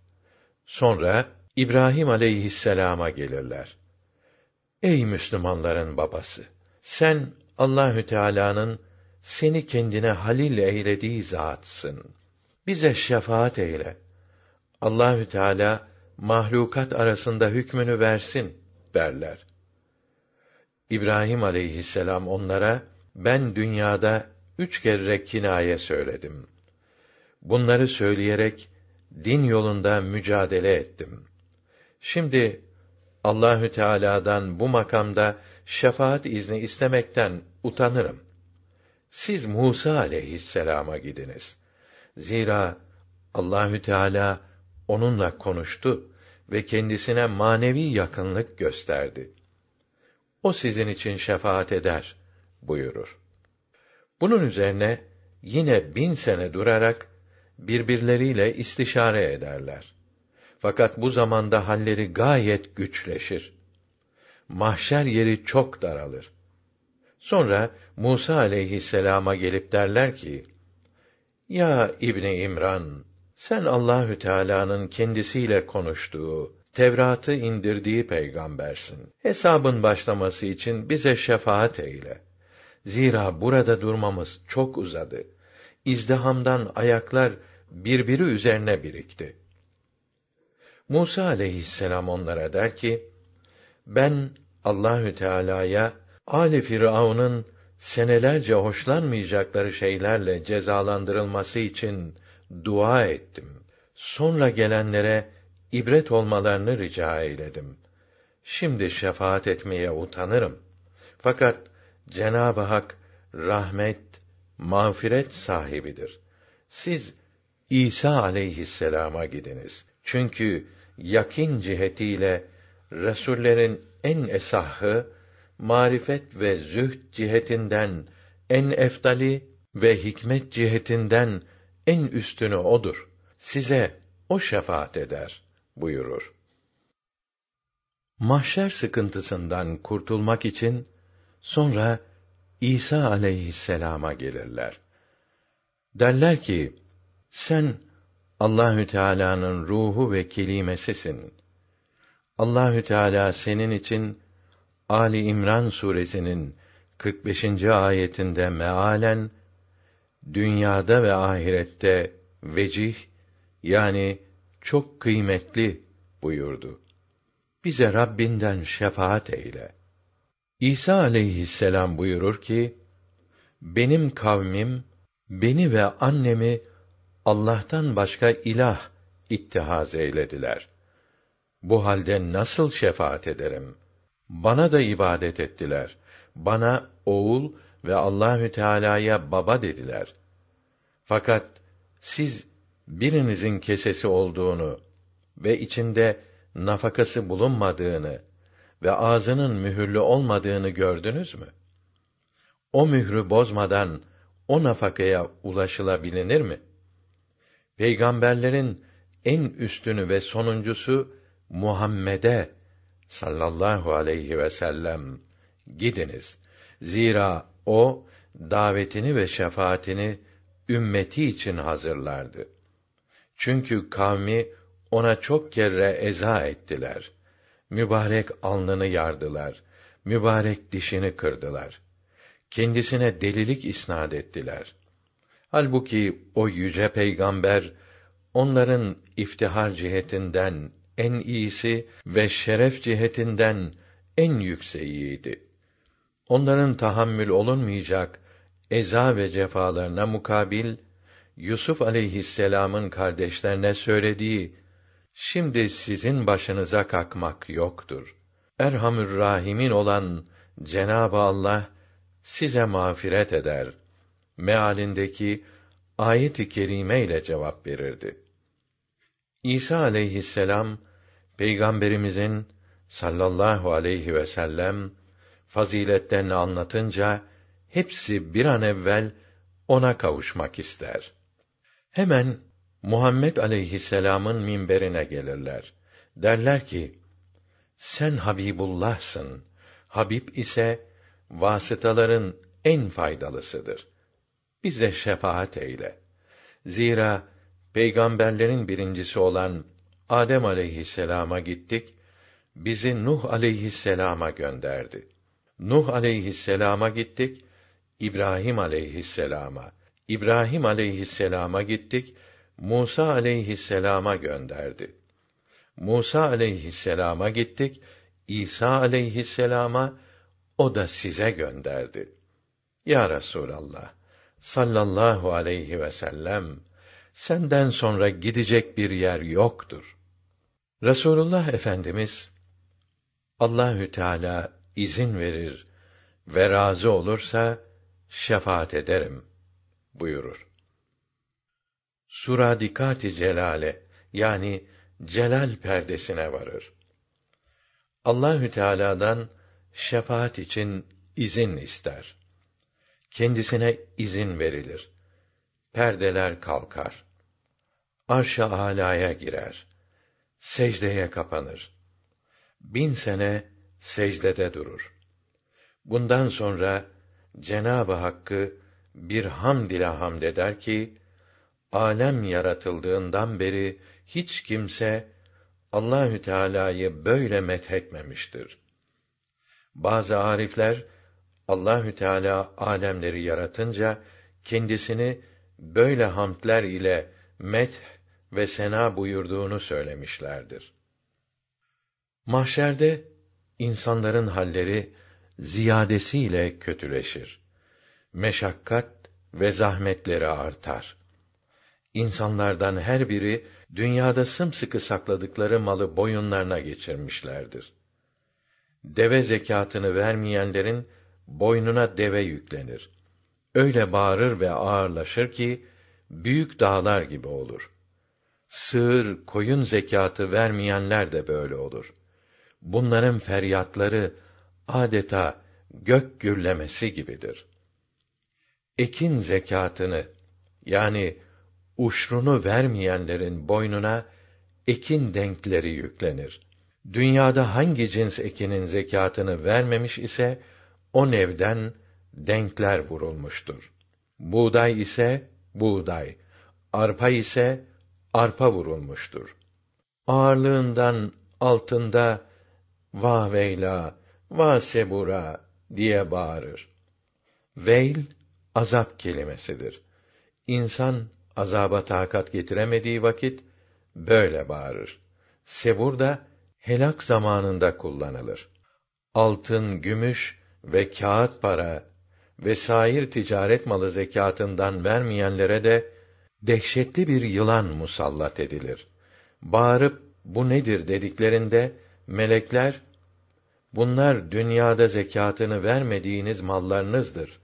Sonra İbrahim aleyhisselama gelirler. Ey Müslümanların babası! Sen Allahü Teala'nın seni kendine halil eylediği zatsın. Bize şefaat eyle. Allahü Teala mahlukat arasında hükmünü versin derler. İbrahim aleyhisselam onlara ben dünyada üç kere kinaye söyledim. Bunları söyleyerek din yolunda mücadele ettim. Şimdi Allahü Teala'dan bu makamda şefaat izni istemekten utanırım. Siz Musa aleyhisselama gidiniz. Zira Allahü Teala onunla konuştu ve kendisine manevi yakınlık gösterdi. O sizin için şefaat eder buyurur. Bunun üzerine yine bin sene durarak birbirleriyle istişare ederler. Fakat bu zamanda halleri gayet güçleşir. Mahşer yeri çok daralır. Sonra Musa aleyhisselama gelip derler ki: Ya İbni İmran, sen Allahü Teala'nın kendisiyle konuştuğu, Tevrat'ı indirdiği peygambersin. Hesabın başlaması için bize şefaat eyle. Zira burada durmamız çok uzadı. İzdihamdan ayaklar birbiri üzerine birikti. Musa aleyhisselam onlara der ki: Ben Allahü Teala'ya Ali Firavun'un senelerce hoşlanmayacakları şeylerle cezalandırılması için dua ettim. Sonra gelenlere ibret olmalarını rica eyledim. Şimdi şefaat etmeye utanırım. Fakat Cenab-ı Hak rahmet, mağfiret sahibidir. Siz İsa aleyhisselama gidiniz. Çünkü yakin cihetiyle Resullerin en esahı, marifet ve zühd cihetinden en eftali ve hikmet cihetinden en üstünü odur. Size o şefaat eder buyurur. Mahşer sıkıntısından kurtulmak için sonra İsa aleyhisselama gelirler. Derler ki: Sen Allahü Teala'nın ruhu ve kelimesisin. Allahü Teala senin için Ali İmran suresinin 45. ayetinde mealen dünyada ve ahirette vecih yani çok kıymetli buyurdu. Bize Rabbinden şefaat eyle. İsa aleyhisselam buyurur ki, benim kavmim, beni ve annemi Allah'tan başka ilah ittihaz eylediler. Bu halde nasıl şefaat ederim? Bana da ibadet ettiler. Bana oğul ve Allahü Teala'ya baba dediler. Fakat siz birinizin kesesi olduğunu ve içinde nafakası bulunmadığını ve ağzının mühürlü olmadığını gördünüz mü? O mührü bozmadan o nafakaya ulaşılabilir mi? Peygamberlerin en üstünü ve sonuncusu Muhammed'e sallallahu aleyhi ve sellem gidiniz. Zira o davetini ve şefaatini ümmeti için hazırlardı. Çünkü kavmi ona çok kere eza ettiler. Mübarek alnını yardılar. Mübarek dişini kırdılar. Kendisine delilik isnad ettiler. Halbuki o yüce peygamber onların iftihar cihetinden en iyisi ve şeref cihetinden en yükseğiydi. Onların tahammül olunmayacak eza ve cefalarına mukabil Yusuf aleyhisselam'ın kardeşlerine söylediği şimdi sizin başınıza kalkmak yoktur. Erhamür Rahimin olan Cenab-ı Allah size mağfiret eder. Mealindeki ayet-i kerime ile cevap verirdi. İsa aleyhisselam peygamberimizin sallallahu aleyhi ve sellem faziletlerini anlatınca hepsi bir an evvel ona kavuşmak ister. Hemen Muhammed aleyhisselam'ın minberine gelirler. Derler ki: Sen Habibullah'sın. Habib ise vasıtaların en faydalısıdır. Bize şefaat eyle. Zira peygamberlerin birincisi olan Adem aleyhisselama gittik, bizi Nuh aleyhisselama gönderdi. Nuh aleyhisselama gittik, İbrahim aleyhisselama, İbrahim aleyhisselama gittik, Musa aleyhisselama gönderdi. Musa aleyhisselama gittik, İsa aleyhisselama o da size gönderdi. Ya Resulallah sallallahu aleyhi ve sellem senden sonra gidecek bir yer yoktur. Resulullah Efendimiz Allahü Teala izin verir ve razı olursa şefaat ederim buyurur. Suradikati celale yani celal perdesine varır. Allahü Teala'dan şefaat için izin ister. Kendisine izin verilir. Perdeler kalkar. Arş-ı alaya girer. Secdeye kapanır. Bin sene secdede durur. Bundan sonra Cenab-ı Hakk'ı bir hamd ile hamd eder ki alem yaratıldığından beri hiç kimse Allahü Teala'yı böyle methetmemiştir. Bazı arifler Allahü Teala alemleri yaratınca kendisini böyle hamdler ile met ve sena buyurduğunu söylemişlerdir. Mahşerde insanların halleri ziyadesiyle kötüleşir. Meşakkat ve zahmetleri artar. İnsanlardan her biri dünyada sımsıkı sakladıkları malı boyunlarına geçirmişlerdir. Deve zekatını vermeyenlerin boynuna deve yüklenir. Öyle bağırır ve ağırlaşır ki büyük dağlar gibi olur. Sığır, koyun zekatı vermeyenler de böyle olur. Bunların feryatları adeta gök gürlemesi gibidir. Ekin zekatını yani uşrunu vermeyenlerin boynuna ekin denkleri yüklenir. Dünyada hangi cins ekinin zekatını vermemiş ise o nevden denkler vurulmuştur. Buğday ise buğday, arpa ise arpa vurulmuştur. Ağırlığından altında va veyla, va sebura diye bağırır. Veil azap kelimesidir. İnsan azaba takat getiremediği vakit böyle bağırır. Sebur da helak zamanında kullanılır. Altın, gümüş ve kağıt para ve sair ticaret malı zekatından vermeyenlere de dehşetli bir yılan musallat edilir. Bağırıp bu nedir dediklerinde melekler bunlar dünyada zekatını vermediğiniz mallarınızdır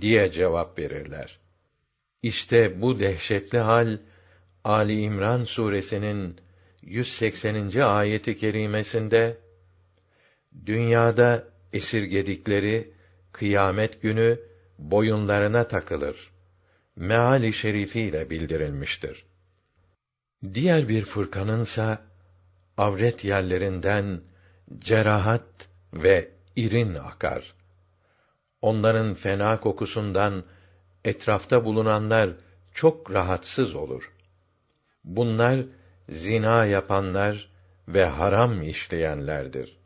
diye cevap verirler. İşte bu dehşetli hal Ali İmran suresinin 180. ayeti kerimesinde dünyada esirgedikleri kıyamet günü boyunlarına takılır. Meali şerifiyle bildirilmiştir. Diğer bir fırkanınsa avret yerlerinden cerahat ve irin akar. Onların fena kokusundan etrafta bulunanlar çok rahatsız olur. Bunlar zina yapanlar ve haram işleyenlerdir.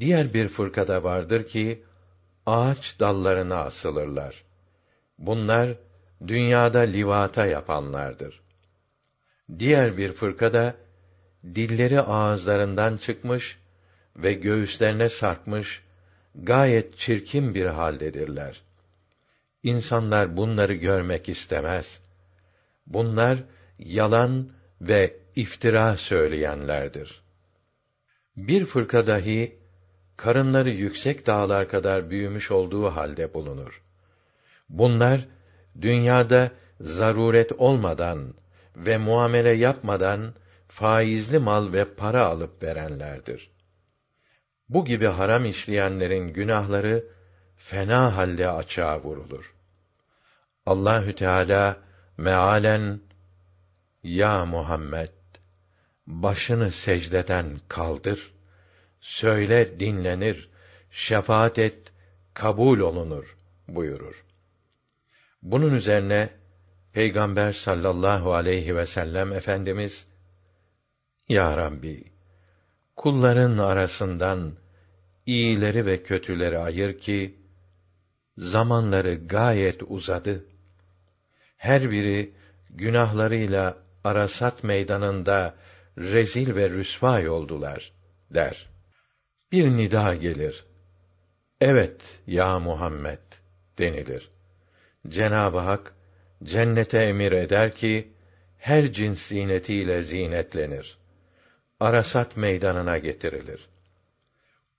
Diğer bir fırkada vardır ki ağaç dallarına asılırlar. Bunlar dünyada livata yapanlardır. Diğer bir fırkada dilleri ağızlarından çıkmış ve göğüslerine sarkmış gayet çirkin bir haldedirler. İnsanlar bunları görmek istemez. Bunlar yalan ve iftira söyleyenlerdir. Bir fırka dahi karınları yüksek dağlar kadar büyümüş olduğu halde bulunur. Bunlar dünyada zaruret olmadan ve muamele yapmadan faizli mal ve para alıp verenlerdir. Bu gibi haram işleyenlerin günahları fena halde açığa vurulur. Allahü Teala mealen ya Muhammed başını secdeden kaldır söyle dinlenir şefaat et kabul olunur buyurur. Bunun üzerine Peygamber sallallahu aleyhi ve sellem efendimiz Ya Rabbi, kulların arasından iyileri ve kötüleri ayır ki zamanları gayet uzadı. Her biri günahlarıyla Arasat meydanında rezil ve rüsvâ oldular der. Bir nida gelir. Evet ya Muhammed denilir. Cenab-ı Hak cennete emir eder ki her cins zinetiyle zinetlenir. Arasat meydanına getirilir.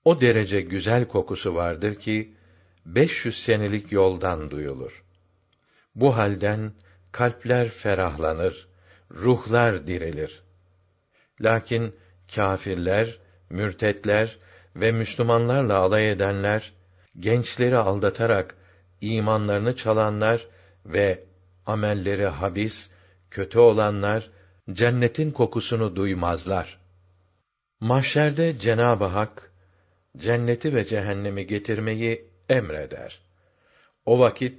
O derece güzel kokusu vardır ki 500 senelik yoldan duyulur. Bu halden kalpler ferahlanır, ruhlar dirilir. Lakin kâfirler, mürtetler ve Müslümanlarla alay edenler, gençleri aldatarak imanlarını çalanlar ve amelleri habis, kötü olanlar cennetin kokusunu duymazlar. Mahşerde Cenab-ı Hak cenneti ve cehennemi getirmeyi emreder. O vakit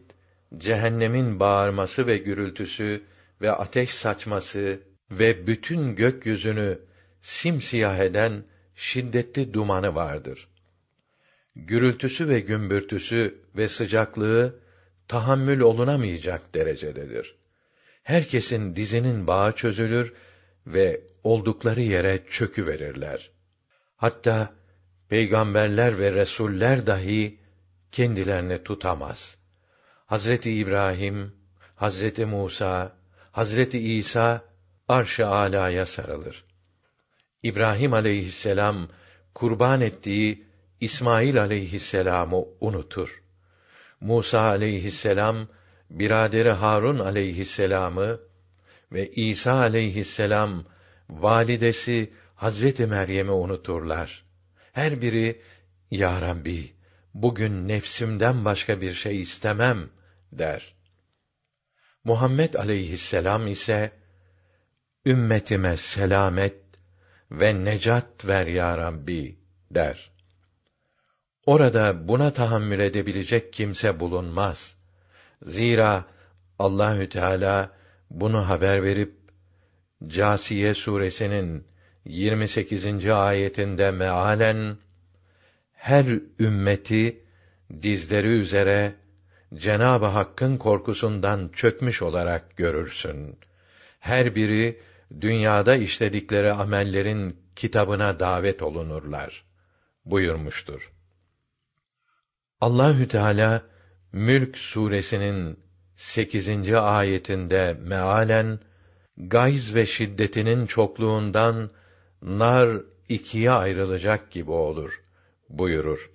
cehennemin bağırması ve gürültüsü ve ateş saçması ve bütün gökyüzünü simsiyah eden şiddetli dumanı vardır. Gürültüsü ve gümbürtüsü ve sıcaklığı tahammül olunamayacak derecededir. Herkesin dizinin bağı çözülür ve oldukları yere çökü verirler. Hatta peygamberler ve resuller dahi kendilerini tutamaz. Hazreti İbrahim, Hazreti Musa, Hazreti İsa arş-ı alaya sarılır. İbrahim aleyhisselam kurban ettiği İsmail aleyhisselamı unutur. Musa aleyhisselam biraderi Harun aleyhisselamı ve İsa aleyhisselam validesi Hazreti Meryem'i unuturlar. Her biri ya Rabbi bugün nefsimden başka bir şey istemem der. Muhammed aleyhisselam ise ümmetime selamet ve necat ver ya Rabbi der. Orada buna tahammül edebilecek kimse bulunmaz. Zira Allahü Teala bunu haber verip Câsiye suresinin 28. ayetinde mealen her ümmeti dizleri üzere Cenab-ı Hakk'ın korkusundan çökmüş olarak görürsün. Her biri dünyada işledikleri amellerin kitabına davet olunurlar buyurmuştur. Allahü Teala Mülk suresinin 8. ayetinde mealen gayz ve şiddetinin çokluğundan nar ikiye ayrılacak gibi olur buyurur.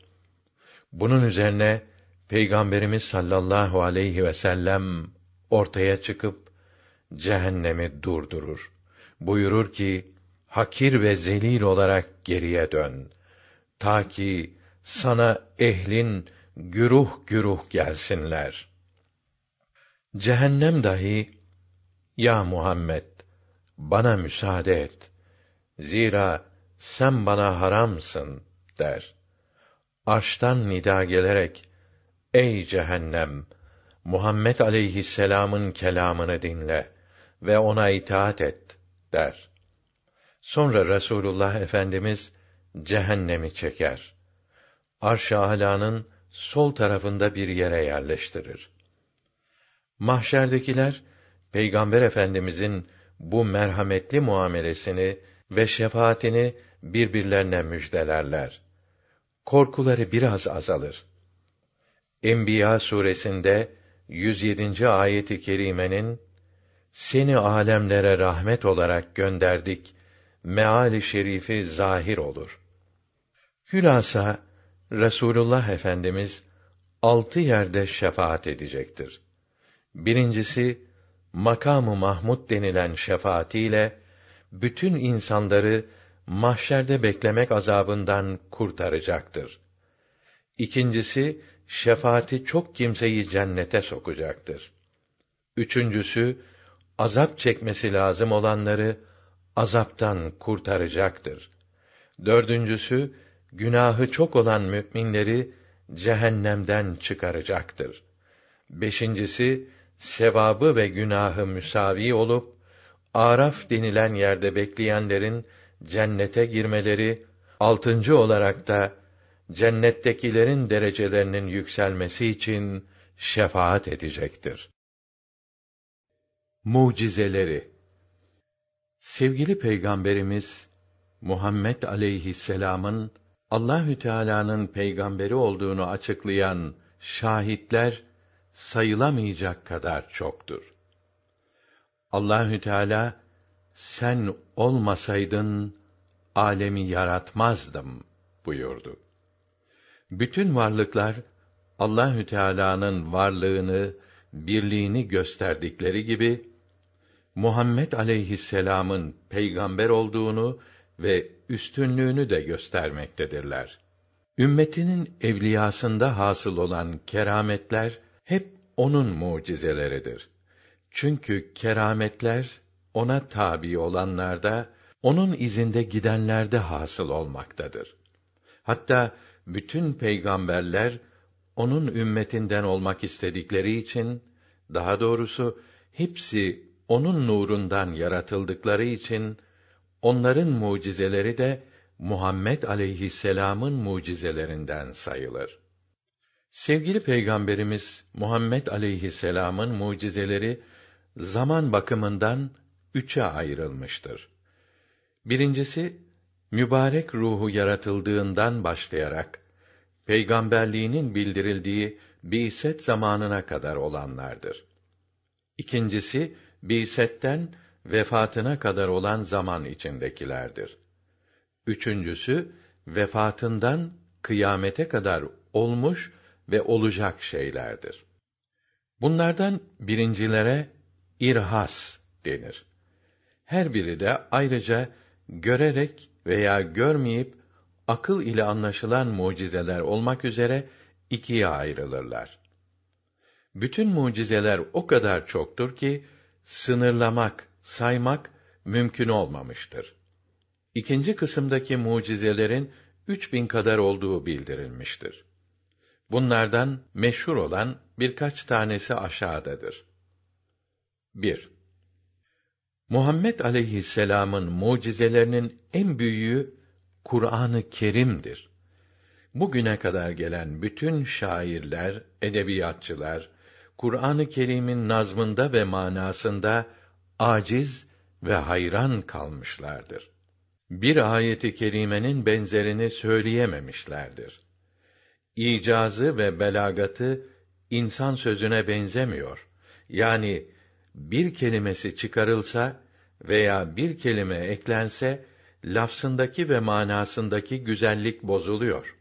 Bunun üzerine Peygamberimiz sallallahu aleyhi ve sellem ortaya çıkıp cehennemi durdurur. Buyurur ki, hakir ve zelil olarak geriye dön. Ta ki sana ehlin güruh güruh gelsinler. Cehennem dahi, ya Muhammed, bana müsaade et. Zira sen bana haramsın, der. Arştan nida gelerek, Ey cehennem! Muhammed aleyhisselam'ın kelamını dinle ve ona itaat et der. Sonra Resulullah Efendimiz cehennemi çeker. Arş-ı sol tarafında bir yere yerleştirir. Mahşerdekiler Peygamber Efendimizin bu merhametli muamelesini ve şefaatini birbirlerine müjdelerler. Korkuları biraz azalır. Enbiya suresinde 107. ayeti kerimenin seni alemlere rahmet olarak gönderdik meali şerifi zahir olur. Hülasa Resulullah Efendimiz altı yerde şefaat edecektir. Birincisi makamı Mahmud denilen şefaatiyle bütün insanları mahşerde beklemek azabından kurtaracaktır. İkincisi şefaati çok kimseyi cennete sokacaktır. Üçüncüsü azap çekmesi lazım olanları azaptan kurtaracaktır. Dördüncüsü günahı çok olan müminleri cehennemden çıkaracaktır. Beşincisi sevabı ve günahı müsavi olup Araf denilen yerde bekleyenlerin cennete girmeleri, altıncı olarak da cennettekilerin derecelerinin yükselmesi için şefaat edecektir. Mucizeleri Sevgili Peygamberimiz Muhammed aleyhisselam'ın Allahü Teala'nın peygamberi olduğunu açıklayan şahitler sayılamayacak kadar çoktur. Allahü Teala sen olmasaydın alemi yaratmazdım buyurdu. Bütün varlıklar Allahü Teala'nın varlığını, birliğini gösterdikleri gibi Muhammed aleyhisselam'ın peygamber olduğunu ve üstünlüğünü de göstermektedirler. Ümmetinin evliyasında hasıl olan kerametler hep onun mucizeleridir. Çünkü kerametler ona tabi olanlarda, onun izinde gidenlerde hasıl olmaktadır. Hatta bütün peygamberler onun ümmetinden olmak istedikleri için, daha doğrusu hepsi onun nurundan yaratıldıkları için onların mucizeleri de Muhammed aleyhisselam'ın mucizelerinden sayılır. Sevgili Peygamberimiz Muhammed aleyhisselam'ın mucizeleri zaman bakımından üçe ayrılmıştır. Birincisi, mübarek ruhu yaratıldığından başlayarak, peygamberliğinin bildirildiği biset zamanına kadar olanlardır. İkincisi, bisetten vefatına kadar olan zaman içindekilerdir. Üçüncüsü, vefatından kıyamete kadar olmuş ve olacak şeylerdir. Bunlardan birincilere irhas denir. Her biri de ayrıca görerek veya görmeyip akıl ile anlaşılan mucizeler olmak üzere ikiye ayrılırlar. Bütün mucizeler o kadar çoktur ki sınırlamak, saymak mümkün olmamıştır. İkinci kısımdaki mucizelerin üç bin kadar olduğu bildirilmiştir. Bunlardan meşhur olan birkaç tanesi aşağıdadır. 1. Muhammed aleyhisselam'ın mucizelerinin en büyüğü Kur'an-ı Kerim'dir. Bugüne kadar gelen bütün şairler, edebiyatçılar, Kur'an-ı Kerim'in nazmında ve manasında aciz ve hayran kalmışlardır. Bir ayeti kerimenin benzerini söyleyememişlerdir. İcazı ve belagatı insan sözüne benzemiyor. Yani bir kelimesi çıkarılsa veya bir kelime eklense lafsındaki ve manasındaki güzellik bozuluyor.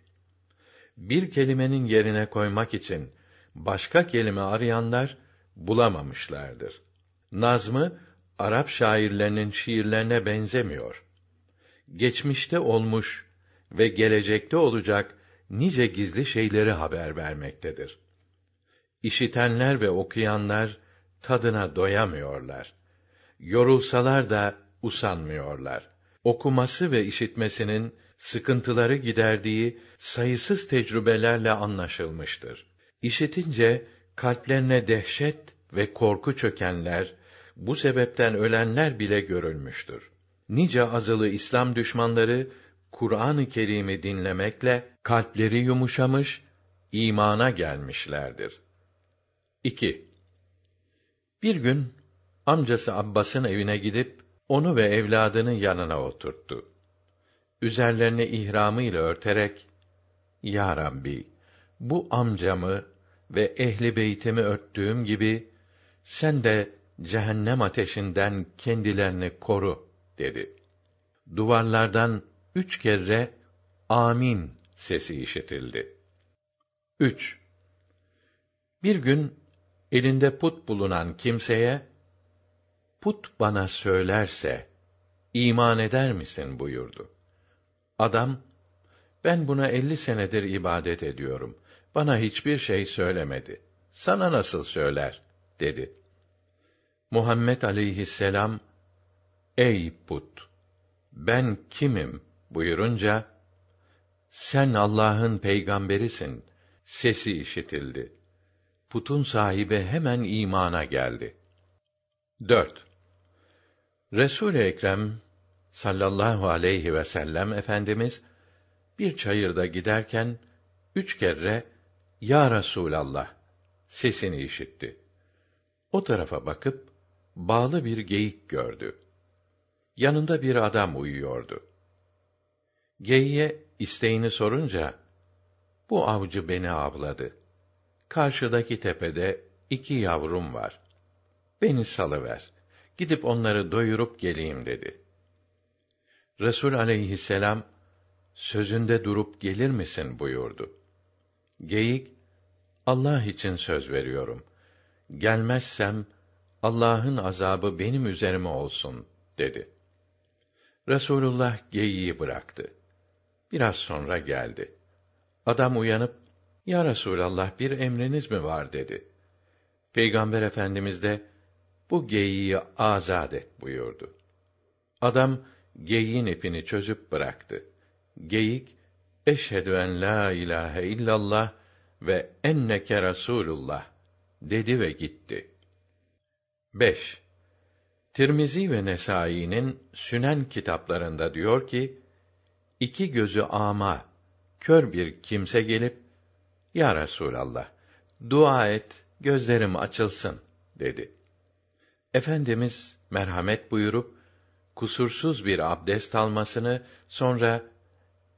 Bir kelimenin yerine koymak için başka kelime arayanlar bulamamışlardır. Nazmı Arap şairlerinin şiirlerine benzemiyor. Geçmişte olmuş ve gelecekte olacak nice gizli şeyleri haber vermektedir. İşitenler ve okuyanlar tadına doyamıyorlar. Yorulsalar da usanmıyorlar. Okuması ve işitmesinin sıkıntıları giderdiği sayısız tecrübelerle anlaşılmıştır. İşitince kalplerine dehşet ve korku çökenler, bu sebepten ölenler bile görülmüştür. Nice azılı İslam düşmanları Kur'an-ı Kerim'i dinlemekle kalpleri yumuşamış, imana gelmişlerdir. 2. Bir gün amcası Abbas'ın evine gidip onu ve evladını yanına oturttu. Üzerlerini ihramı ile örterek Ya Rabbi bu amcamı ve ehli beytimi örttüğüm gibi sen de cehennem ateşinden kendilerini koru dedi. Duvarlardan üç kere amin sesi işitildi. 3. Bir gün elinde put bulunan kimseye put bana söylerse iman eder misin buyurdu. Adam ben buna elli senedir ibadet ediyorum. Bana hiçbir şey söylemedi. Sana nasıl söyler? dedi. Muhammed aleyhisselam, Ey put! Ben kimim? Buyurunca, Sen Allah'ın peygamberisin, sesi işitildi. Putun sahibi hemen imana geldi. 4. Resul Ekrem sallallahu aleyhi ve sellem efendimiz bir çayırda giderken üç kere ya Resulallah sesini işitti. O tarafa bakıp bağlı bir geyik gördü. Yanında bir adam uyuyordu. Geyiğe isteğini sorunca bu avcı beni avladı. Karşıdaki tepede iki yavrum var. Beni salıver. Gidip onları doyurup geleyim dedi. Resul aleyhisselam sözünde durup gelir misin buyurdu. Geyik Allah için söz veriyorum. Gelmezsem Allah'ın azabı benim üzerime olsun dedi. Resulullah geyiği bıraktı. Biraz sonra geldi. Adam uyanıp ya Resulallah bir emriniz mi var dedi. Peygamber Efendimiz de bu geyiği azad et buyurdu. Adam geyiğin ipini çözüp bıraktı. Geyik eşhedü en la ilahe illallah ve enneke rasulullah dedi ve gitti. 5. Tirmizi ve Nesai'nin Sünen kitaplarında diyor ki, iki gözü ama, kör bir kimse gelip, Ya Resûlallah, dua et, gözlerim açılsın, dedi. Efendimiz merhamet buyurup, kusursuz bir abdest almasını, sonra,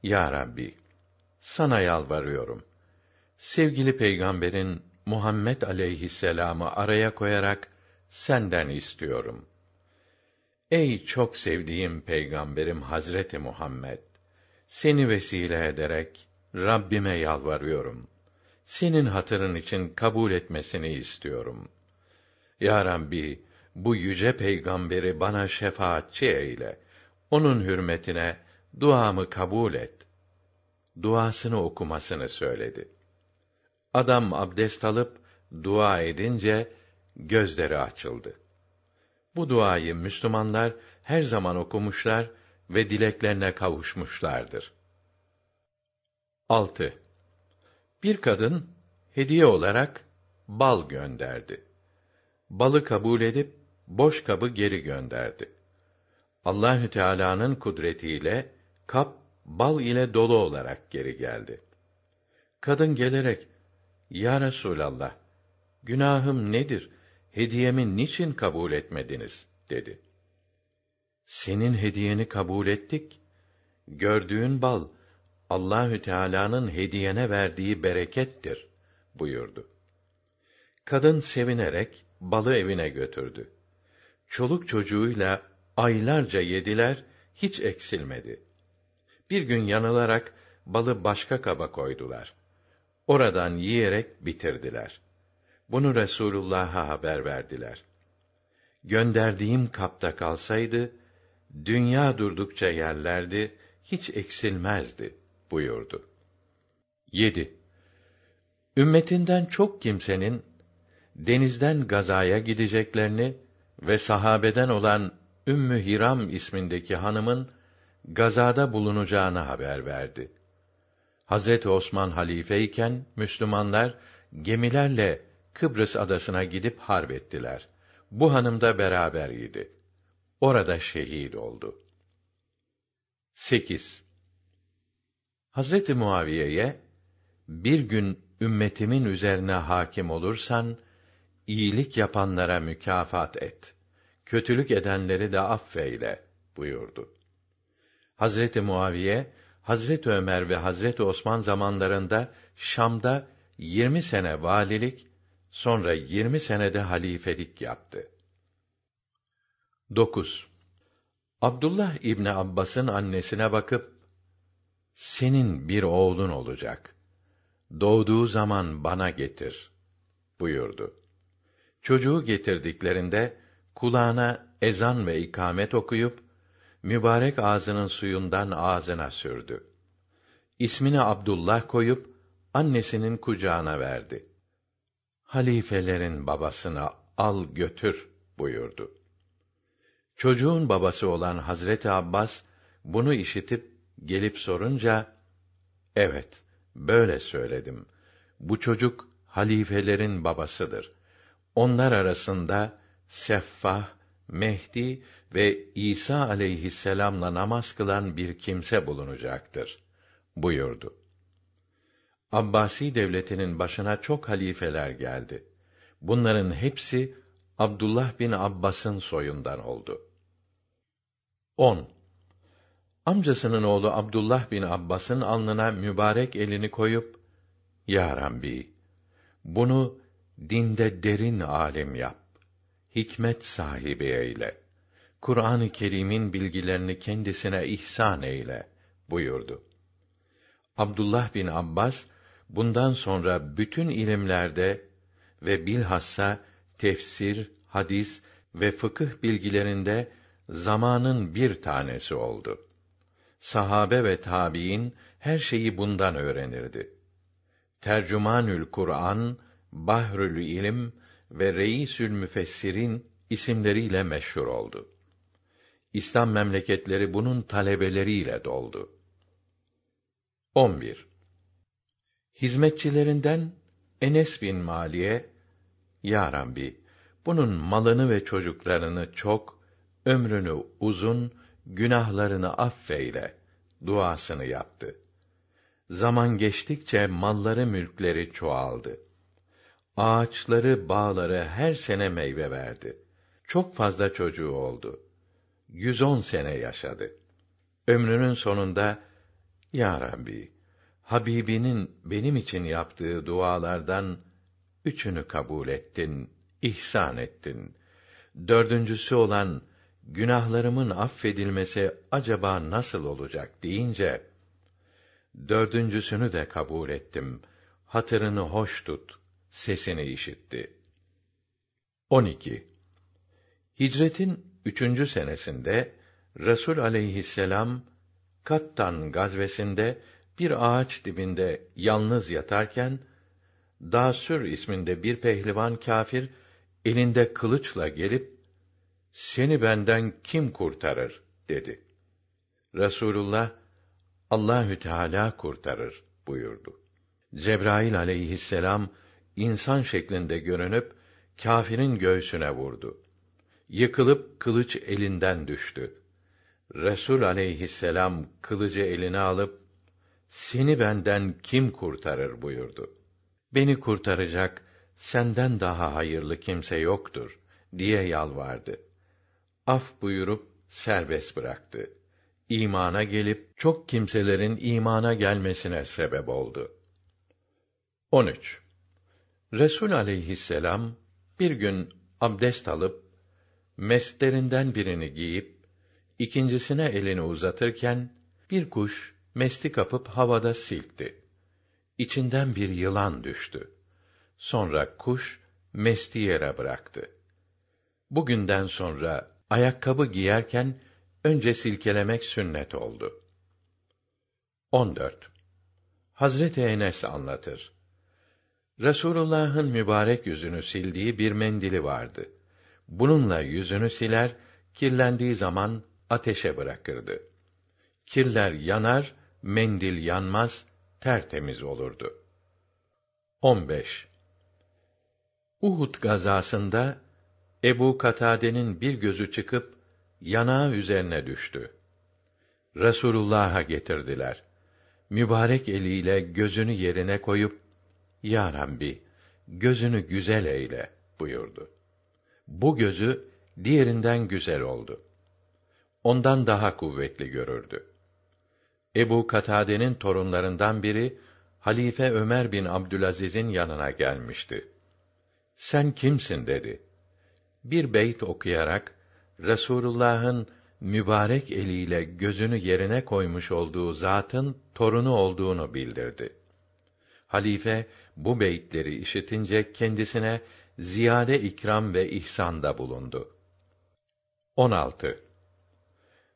Ya Rabbi, sana yalvarıyorum. Sevgili peygamberin Muhammed aleyhisselamı araya koyarak, senden istiyorum. Ey çok sevdiğim peygamberim Hazreti Muhammed, seni vesile ederek Rabbime yalvarıyorum. Senin hatırın için kabul etmesini istiyorum. Ya Rabbi, bu yüce peygamberi bana şefaatçi eyle. Onun hürmetine duamı kabul et. Duasını okumasını söyledi. Adam abdest alıp dua edince gözleri açıldı. Bu duayı Müslümanlar her zaman okumuşlar ve dileklerine kavuşmuşlardır. 6. Bir kadın hediye olarak bal gönderdi. Balı kabul edip boş kabı geri gönderdi. Allahü Teala'nın kudretiyle kap bal ile dolu olarak geri geldi. Kadın gelerek Ya Resulallah günahım nedir? Hediyemi niçin kabul etmediniz? dedi. Senin hediyeni kabul ettik. Gördüğün bal Allahü Teala'nın hediyene verdiği berekettir buyurdu. Kadın sevinerek balı evine götürdü. Çoluk çocuğuyla aylarca yediler, hiç eksilmedi. Bir gün yanılarak balı başka kaba koydular. Oradan yiyerek bitirdiler. Bunu Resulullah'a haber verdiler. Gönderdiğim kapta kalsaydı, dünya durdukça yerlerdi, hiç eksilmezdi buyurdu. 7. Ümmetinden çok kimsenin denizden gazaya gideceklerini ve sahabeden olan Ümmü Hiram ismindeki hanımın gazada bulunacağını haber verdi. Hazreti Osman halifeyken Müslümanlar gemilerle Kıbrıs adasına gidip harp ettiler. Bu hanım da beraber idi. Orada şehit oldu. 8. Hazreti Muaviye'ye bir gün ümmetimin üzerine hakim olursan iyilik yapanlara mükafat et. Kötülük edenleri de affeyle buyurdu. Hazreti Muaviye Hazreti Ömer ve Hazreti Osman zamanlarında Şam'da 20 sene valilik, sonra 20 senede halifelik yaptı. 9. Abdullah İbni Abbas'ın annesine bakıp, senin bir oğlun olacak. Doğduğu zaman bana getir, buyurdu. Çocuğu getirdiklerinde, kulağına ezan ve ikamet okuyup, mübarek ağzının suyundan ağzına sürdü. İsmini Abdullah koyup, annesinin kucağına verdi. Halifelerin babasına al götür buyurdu. Çocuğun babası olan Hazreti Abbas bunu işitip gelip sorunca evet böyle söyledim. Bu çocuk halifelerin babasıdır. Onlar arasında seffah, Mehdi ve İsa aleyhisselamla namaz kılan bir kimse bulunacaktır buyurdu. Abbasi devletinin başına çok halifeler geldi. Bunların hepsi Abdullah bin Abbas'ın soyundan oldu. 10. Amcasının oğlu Abdullah bin Abbas'ın alnına mübarek elini koyup, Ya Rabbi, bunu dinde derin alim yap, hikmet sahibi eyle, Kur'an-ı Kerim'in bilgilerini kendisine ihsan eyle, buyurdu. Abdullah bin Abbas, bundan sonra bütün ilimlerde ve bilhassa tefsir, hadis ve fıkıh bilgilerinde zamanın bir tanesi oldu. Sahabe ve tabiin her şeyi bundan öğrenirdi. Tercümanül Kur'an, Bahrül İlim ve Reisül Müfessirin isimleriyle meşhur oldu. İslam memleketleri bunun talebeleriyle doldu. 11. Hizmetçilerinden Enes bin Maliye, Ya Rabbi, bunun malını ve çocuklarını çok, ömrünü uzun, günahlarını affeyle duasını yaptı. Zaman geçtikçe malları mülkleri çoğaldı. Ağaçları, bağları her sene meyve verdi. Çok fazla çocuğu oldu. 110 sene yaşadı. Ömrünün sonunda Ya Rabbi, Habibinin benim için yaptığı dualardan üçünü kabul ettin, ihsan ettin. Dördüncüsü olan günahlarımın affedilmesi acaba nasıl olacak deyince dördüncüsünü de kabul ettim. Hatırını hoş tut. Sesini işitti. 12. Hicretin üçüncü senesinde Resul aleyhisselam Kattan gazvesinde bir ağaç dibinde yalnız yatarken Dasür isminde bir pehlivan kâfir elinde kılıçla gelip seni benden kim kurtarır dedi. Resulullah Allahü Teala kurtarır buyurdu. Cebrail aleyhisselam insan şeklinde görünüp kâfirin göğsüne vurdu. Yıkılıp kılıç elinden düştü. Resul aleyhisselam kılıcı eline alıp seni benden kim kurtarır buyurdu. Beni kurtaracak senden daha hayırlı kimse yoktur diye yalvardı af buyurup serbest bıraktı. İmana gelip çok kimselerin imana gelmesine sebep oldu. 13. Resul aleyhisselam bir gün abdest alıp mestlerinden birini giyip ikincisine elini uzatırken bir kuş mesti kapıp havada silkti. İçinden bir yılan düştü. Sonra kuş mesti yere bıraktı. Bugünden sonra ayakkabı giyerken önce silkelemek sünnet oldu. 14. Hazreti Enes anlatır. Resulullah'ın mübarek yüzünü sildiği bir mendili vardı. Bununla yüzünü siler, kirlendiği zaman ateşe bırakırdı. Kirler yanar, mendil yanmaz, tertemiz olurdu. 15. Uhud gazasında Ebu Katade'nin bir gözü çıkıp yanağı üzerine düştü. Resulullah'a getirdiler. Mübarek eliyle gözünü yerine koyup Ya Rabbi, gözünü güzel eyle buyurdu. Bu gözü diğerinden güzel oldu. Ondan daha kuvvetli görürdü. Ebu Katade'nin torunlarından biri Halife Ömer bin Abdülaziz'in yanına gelmişti. Sen kimsin dedi bir beyt okuyarak Resulullah'ın mübarek eliyle gözünü yerine koymuş olduğu zatın torunu olduğunu bildirdi. Halife bu beytleri işitince kendisine ziyade ikram ve ihsanda bulundu. 16.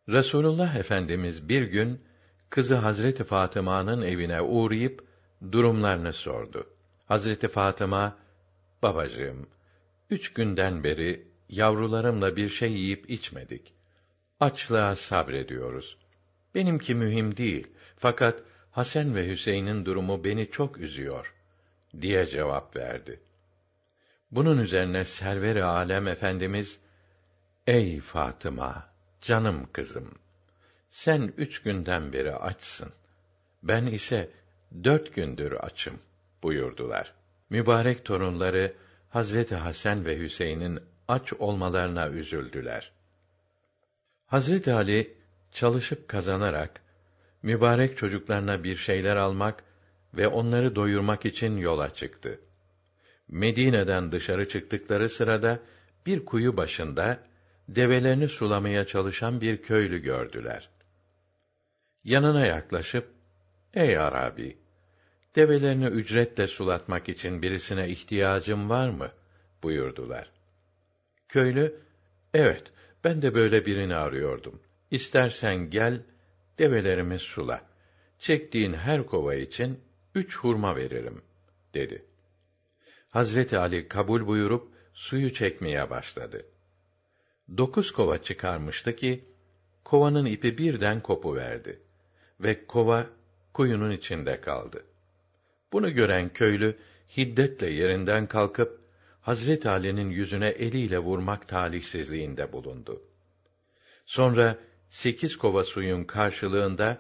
Resulullah Efendimiz bir gün kızı Hazreti Fatıma'nın evine uğrayıp durumlarını sordu. Hazreti Fatıma, babacığım, Üç günden beri yavrularımla bir şey yiyip içmedik. Açlığa sabrediyoruz. Benimki mühim değil. Fakat Hasan ve Hüseyin'in durumu beni çok üzüyor diye cevap verdi. Bunun üzerine Server-i Alem Efendimiz Ey Fatıma, canım kızım, sen üç günden beri açsın. Ben ise dört gündür açım buyurdular. Mübarek torunları Hazreti Hasan ve Hüseyin'in aç olmalarına üzüldüler. Hazreti Ali çalışıp kazanarak mübarek çocuklarına bir şeyler almak ve onları doyurmak için yola çıktı. Medine'den dışarı çıktıkları sırada bir kuyu başında develerini sulamaya çalışan bir köylü gördüler. Yanına yaklaşıp, Ey Arabi! Develerini ücretle sulatmak için birisine ihtiyacım var mı? buyurdular. Köylü, evet, ben de böyle birini arıyordum. İstersen gel, develerimi sula. Çektiğin her kova için üç hurma veririm, dedi. Hazreti Ali kabul buyurup, suyu çekmeye başladı. Dokuz kova çıkarmıştı ki, kovanın ipi birden kopuverdi ve kova kuyunun içinde kaldı. Bunu gören köylü hiddetle yerinden kalkıp Hazret Ali'nin yüzüne eliyle vurmak talihsizliğinde bulundu. Sonra sekiz kova suyun karşılığında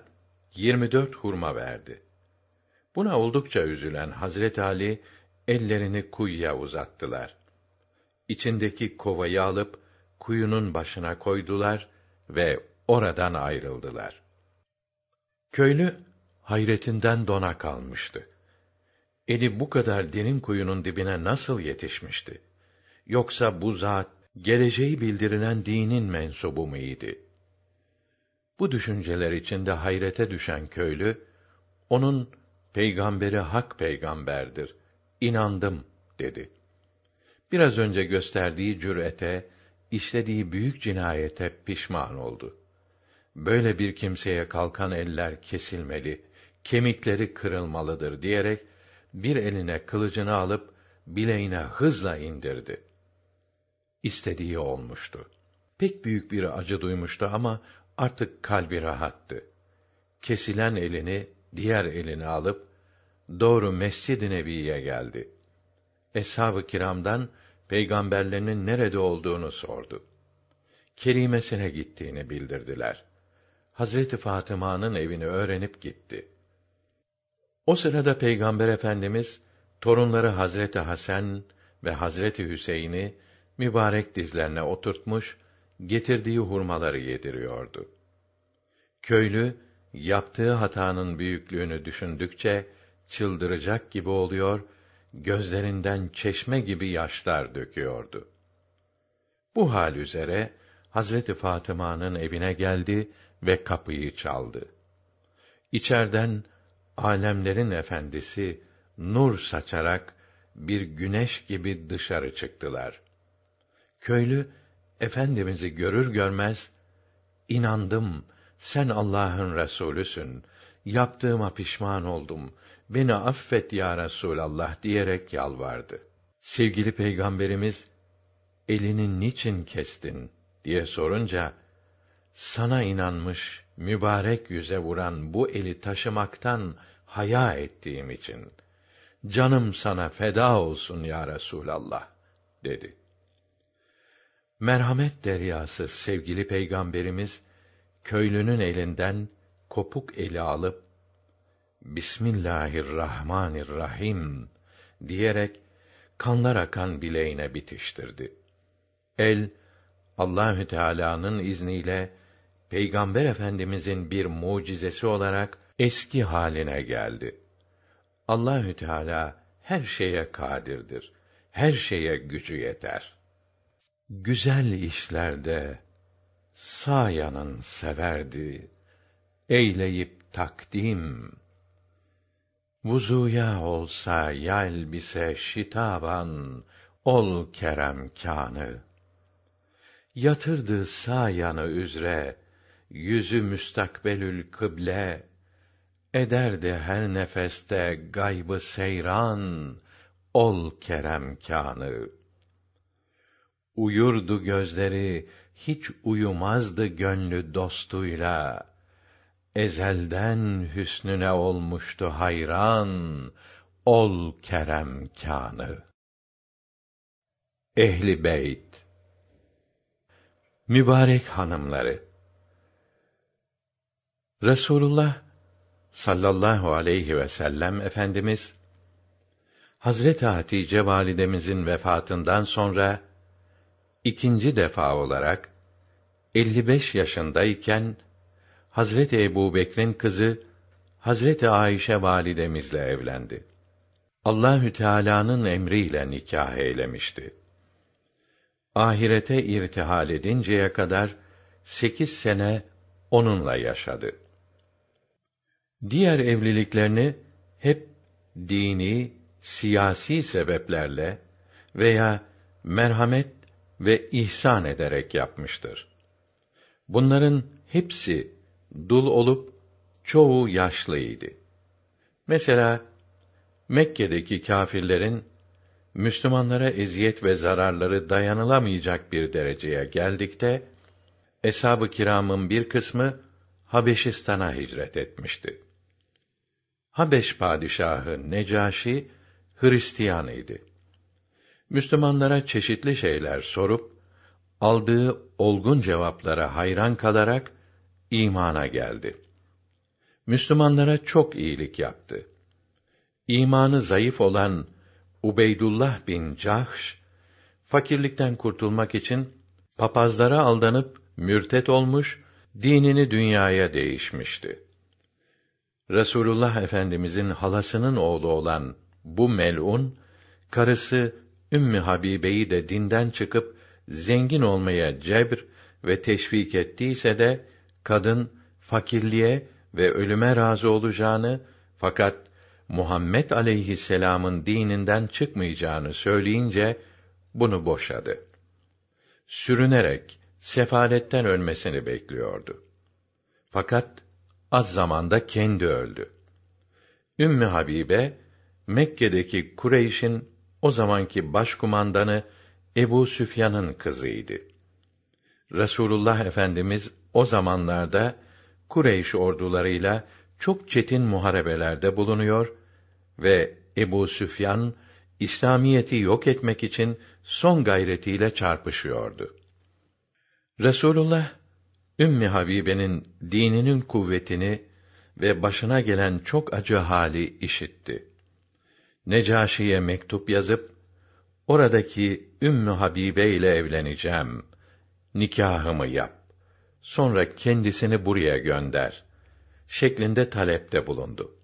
yirmi dört hurma verdi. Buna oldukça üzülen Hazret Ali ellerini kuyuya uzattılar. İçindeki kovayı alıp kuyunun başına koydular ve oradan ayrıldılar. Köylü hayretinden dona kalmıştı. Eli bu kadar derin kuyunun dibine nasıl yetişmişti? Yoksa bu zat geleceği bildirilen dinin mensubu muydu? Bu düşünceler içinde hayrete düşen köylü, onun peygamberi hak peygamberdir. İnandım dedi. Biraz önce gösterdiği cürete, işlediği büyük cinayete pişman oldu. Böyle bir kimseye kalkan eller kesilmeli, kemikleri kırılmalıdır diyerek bir eline kılıcını alıp bileğine hızla indirdi. İstediği olmuştu. Pek büyük bir acı duymuştu ama artık kalbi rahattı. Kesilen elini diğer eline alıp doğru Mescid-i Nebi'ye geldi. Eshab-ı kiramdan peygamberlerinin nerede olduğunu sordu. Kerimesine gittiğini bildirdiler. Hazreti Fatıma'nın evini öğrenip gitti. O sırada Peygamber Efendimiz torunları Hazreti Hasan ve Hazreti Hüseyin'i mübarek dizlerine oturtmuş, getirdiği hurmaları yediriyordu. Köylü yaptığı hatanın büyüklüğünü düşündükçe çıldıracak gibi oluyor, gözlerinden çeşme gibi yaşlar döküyordu. Bu hal üzere Hazreti Fatıma'nın evine geldi ve kapıyı çaldı. İçerden alemlerin efendisi nur saçarak bir güneş gibi dışarı çıktılar. Köylü efendimizi görür görmez inandım sen Allah'ın resulüsün. Yaptığıma pişman oldum. Beni affet ya Resulallah diyerek yalvardı. Sevgili peygamberimiz elini niçin kestin diye sorunca sana inanmış mübarek yüze vuran bu eli taşımaktan haya ettiğim için canım sana feda olsun ya Resulallah dedi. Merhamet deryası sevgili peygamberimiz köylünün elinden kopuk eli alıp Bismillahirrahmanirrahim diyerek kanlar akan bileğine bitiştirdi. El Allahü Teala'nın izniyle Peygamber Efendimizin bir mucizesi olarak eski haline geldi. Allahü Teala her şeye kadirdir. Her şeye gücü yeter. Güzel işlerde sağ yanın severdi. Eyleyip takdim Vuzuya olsa yelbise şitaban ol kerem kânı. Yatırdı sağ yanı üzre yüzü müstakbelül kıble ederdi her nefeste gaybı seyran ol kerem kânı. Uyurdu gözleri hiç uyumazdı gönlü dostuyla. Ezelden hüsnüne olmuştu hayran ol kerem kânı. Ehli beyt. Mübarek hanımları Resulullah sallallahu aleyhi ve sellem efendimiz Hazret Hatice validemizin vefatından sonra ikinci defa olarak 55 yaşındayken Hazreti Ebubekir'in kızı Hazreti Ayşe validemizle evlendi. Allahü Teala'nın emriyle nikah eylemişti. Ahirete irtihal edinceye kadar sekiz sene onunla yaşadı. Diğer evliliklerini hep dini, siyasi sebeplerle veya merhamet ve ihsan ederek yapmıştır. Bunların hepsi dul olup çoğu yaşlıydı. Mesela Mekke'deki kâfirlerin Müslümanlara eziyet ve zararları dayanılamayacak bir dereceye geldikte eshab-ı kiramın bir kısmı Habeşistan'a hicret etmişti. Habeş padişahı Necaşi Hristiyan idi. Müslümanlara çeşitli şeyler sorup aldığı olgun cevaplara hayran kalarak imana geldi. Müslümanlara çok iyilik yaptı. İmanı zayıf olan Ubeydullah bin Cahş fakirlikten kurtulmak için papazlara aldanıp mürtet olmuş, dinini dünyaya değişmişti. Resulullah Efendimizin halasının oğlu olan bu melun karısı Ümmü Habibe'yi de dinden çıkıp zengin olmaya cebr ve teşvik ettiyse de kadın fakirliğe ve ölüme razı olacağını fakat Muhammed aleyhisselam'ın dininden çıkmayacağını söyleyince bunu boşadı. Sürünerek sefaletten ölmesini bekliyordu. Fakat az zamanda kendi öldü. Ümmü Habibe Mekke'deki Kureyş'in o zamanki başkumandanı Ebu Süfyan'ın kızıydı. Resulullah Efendimiz o zamanlarda Kureyş ordularıyla çok çetin muharebelerde bulunuyor ve Ebu Süfyan İslamiyeti yok etmek için son gayretiyle çarpışıyordu. Resulullah Ümmü Habibe'nin dininin kuvvetini ve başına gelen çok acı hali işitti. Necaşi'ye mektup yazıp oradaki Ümmü Habibe ile evleneceğim. Nikahımı yap. Sonra kendisini buraya gönder şeklinde talepte bulundu.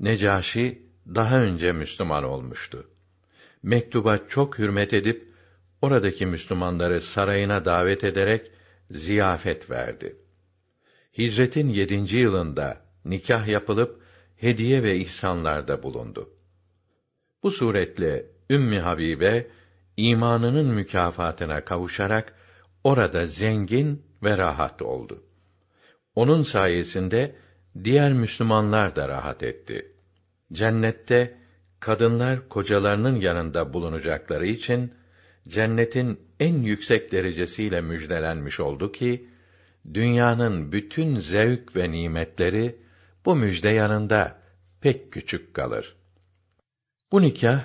Necaşi daha önce Müslüman olmuştu. Mektuba çok hürmet edip oradaki Müslümanları sarayına davet ederek ziyafet verdi. Hicretin yedinci yılında nikah yapılıp hediye ve ihsanlarda bulundu. Bu suretle Ümmü Habibe imanının mükafatına kavuşarak orada zengin ve rahat oldu. Onun sayesinde diğer Müslümanlar da rahat etti. Cennette kadınlar kocalarının yanında bulunacakları için cennetin en yüksek derecesiyle müjdelenmiş oldu ki dünyanın bütün zevk ve nimetleri bu müjde yanında pek küçük kalır. Bu nikah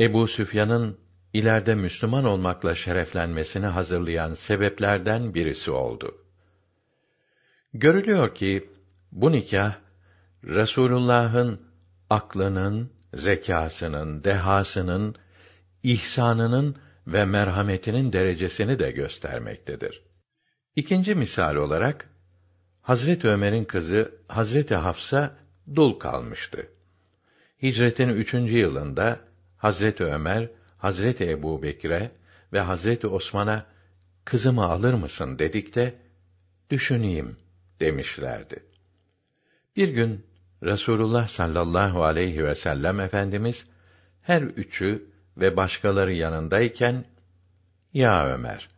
Ebu Süfyan'ın ileride Müslüman olmakla şereflenmesini hazırlayan sebeplerden birisi oldu. Görülüyor ki bu nikah Resulullah'ın aklının, zekasının, dehasının, ihsanının ve merhametinin derecesini de göstermektedir. İkinci misal olarak Hazret Ömer'in kızı Hazreti Hafsa dul kalmıştı. Hicretin üçüncü yılında Hazreti Ömer, Hazreti Ebu Bekir'e ve Hazreti Osman'a kızımı alır mısın dedikte, düşüneyim demişlerdi. Bir gün Resulullah sallallahu aleyhi ve sellem efendimiz her üçü ve başkaları yanındayken "Ya Ömer,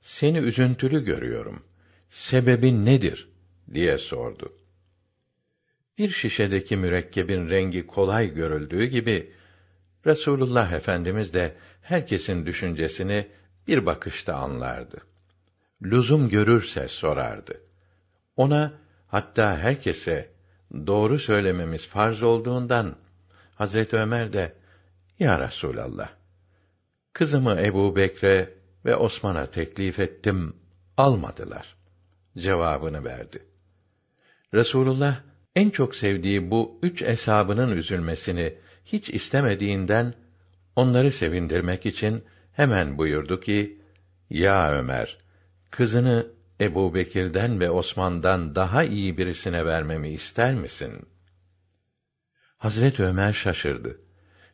seni üzüntülü görüyorum. Sebebin nedir?" diye sordu. Bir şişedeki mürekkebin rengi kolay görüldüğü gibi Resulullah Efendimiz de herkesin düşüncesini bir bakışta anlardı. Lüzum görürse sorardı. Ona hatta herkese doğru söylememiz farz olduğundan Hazret Ömer de Ya Resulallah kızımı Ebu Bekre ve Osman'a teklif ettim almadılar cevabını verdi. Resulullah en çok sevdiği bu üç eshabının üzülmesini hiç istemediğinden onları sevindirmek için hemen buyurdu ki: Ya Ömer, kızını Ebu Bekir'den ve Osman'dan daha iyi birisine vermemi ister misin? Hazret Ömer şaşırdı.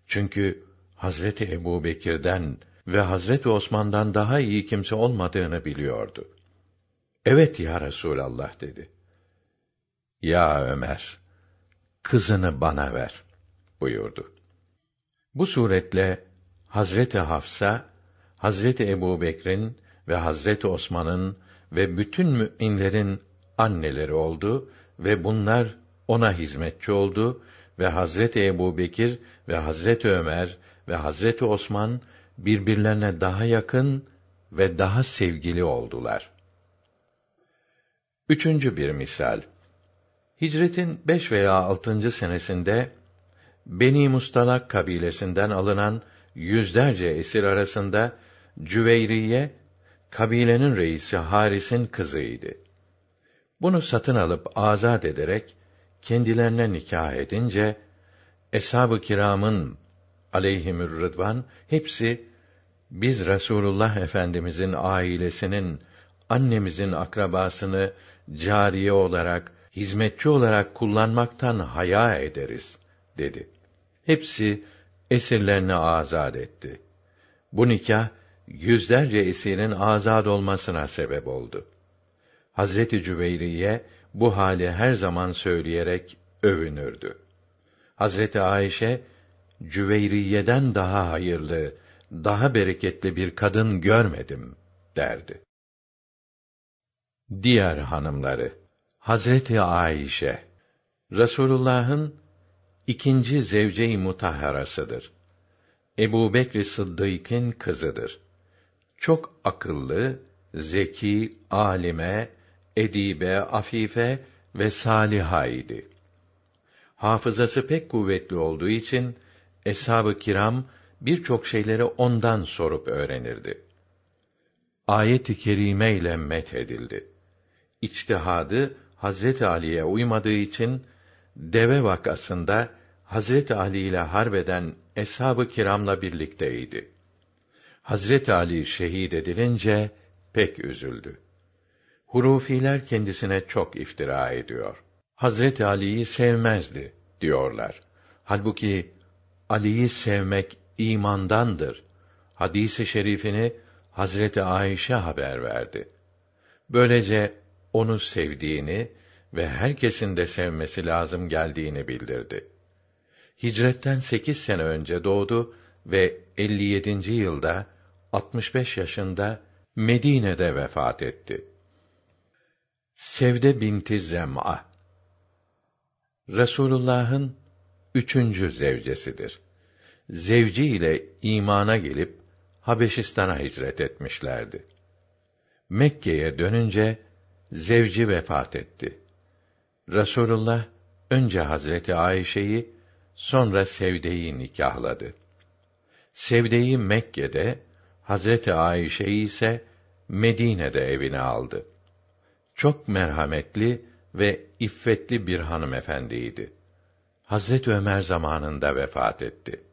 Çünkü Hazreti Ebu Bekir'den ve Hazreti Osman'dan daha iyi kimse olmadığını biliyordu. Evet ya Resulallah dedi. Ya Ömer, kızını bana ver buyurdu. Bu suretle Hazreti Hafsa, Hazreti Ebu Bekir'in ve Hazreti Osman'ın ve bütün müminlerin anneleri oldu ve bunlar ona hizmetçi oldu ve Hazreti Ebu Bekir ve Hazreti Ömer ve Hazreti Osman birbirlerine daha yakın ve daha sevgili oldular. Üçüncü bir misal. Hicretin beş veya altıncı senesinde Beni Mustalak kabilesinden alınan yüzlerce esir arasında Cüveyriye kabilenin reisi Haris'in kızıydı. Bunu satın alıp azat ederek kendilerine nikah edince eshab-ı kiramın aleyhimür rıdvan hepsi biz Resulullah Efendimizin ailesinin annemizin akrabasını cariye olarak, hizmetçi olarak kullanmaktan haya ederiz dedi. Hepsi esirlerini azad etti. Bu nikah yüzlerce esirin azad olmasına sebep oldu. Hazreti Cüveyriye bu hali her zaman söyleyerek övünürdü. Hazreti Ayşe Cüveyriye'den daha hayırlı, daha bereketli bir kadın görmedim derdi. Diğer hanımları Hazreti Ayşe Resulullah'ın ikinci zevce-i mutahharasıdır. Ebu Bekr Sıddık'ın kızıdır. Çok akıllı, zeki, alime, edibe, afife ve saliha idi. Hafızası pek kuvvetli olduğu için eshab-ı kiram birçok şeyleri ondan sorup öğrenirdi. Ayet-i kerime ile met edildi. İçtihadı Hazreti Ali'ye uymadığı için deve vakasında Hazreti Ali ile harbeden eshab-ı kiramla birlikteydi. Hazreti Ali şehit edilince pek üzüldü. Hurufiler kendisine çok iftira ediyor. Hazreti Ali'yi sevmezdi diyorlar. Halbuki Ali'yi sevmek imandandır. Hadisi şerifini Hazreti Ayşe haber verdi. Böylece onu sevdiğini ve herkesin de sevmesi lazım geldiğini bildirdi. Hicretten sekiz sene önce doğdu ve 57. yılda 65 yaşında Medine'de vefat etti. Sevde binti Zem'a Resulullah'ın üçüncü zevcesidir. Zevci ile imana gelip Habeşistan'a hicret etmişlerdi. Mekke'ye dönünce zevci vefat etti. Resulullah önce Hazreti Ayşe'yi sonra Sevde'yi nikahladı. Sevde'yi Mekke'de, Hazreti Ayşe'yi ise Medine'de evine aldı. Çok merhametli ve iffetli bir hanımefendiydi. Hazret Ömer zamanında vefat etti.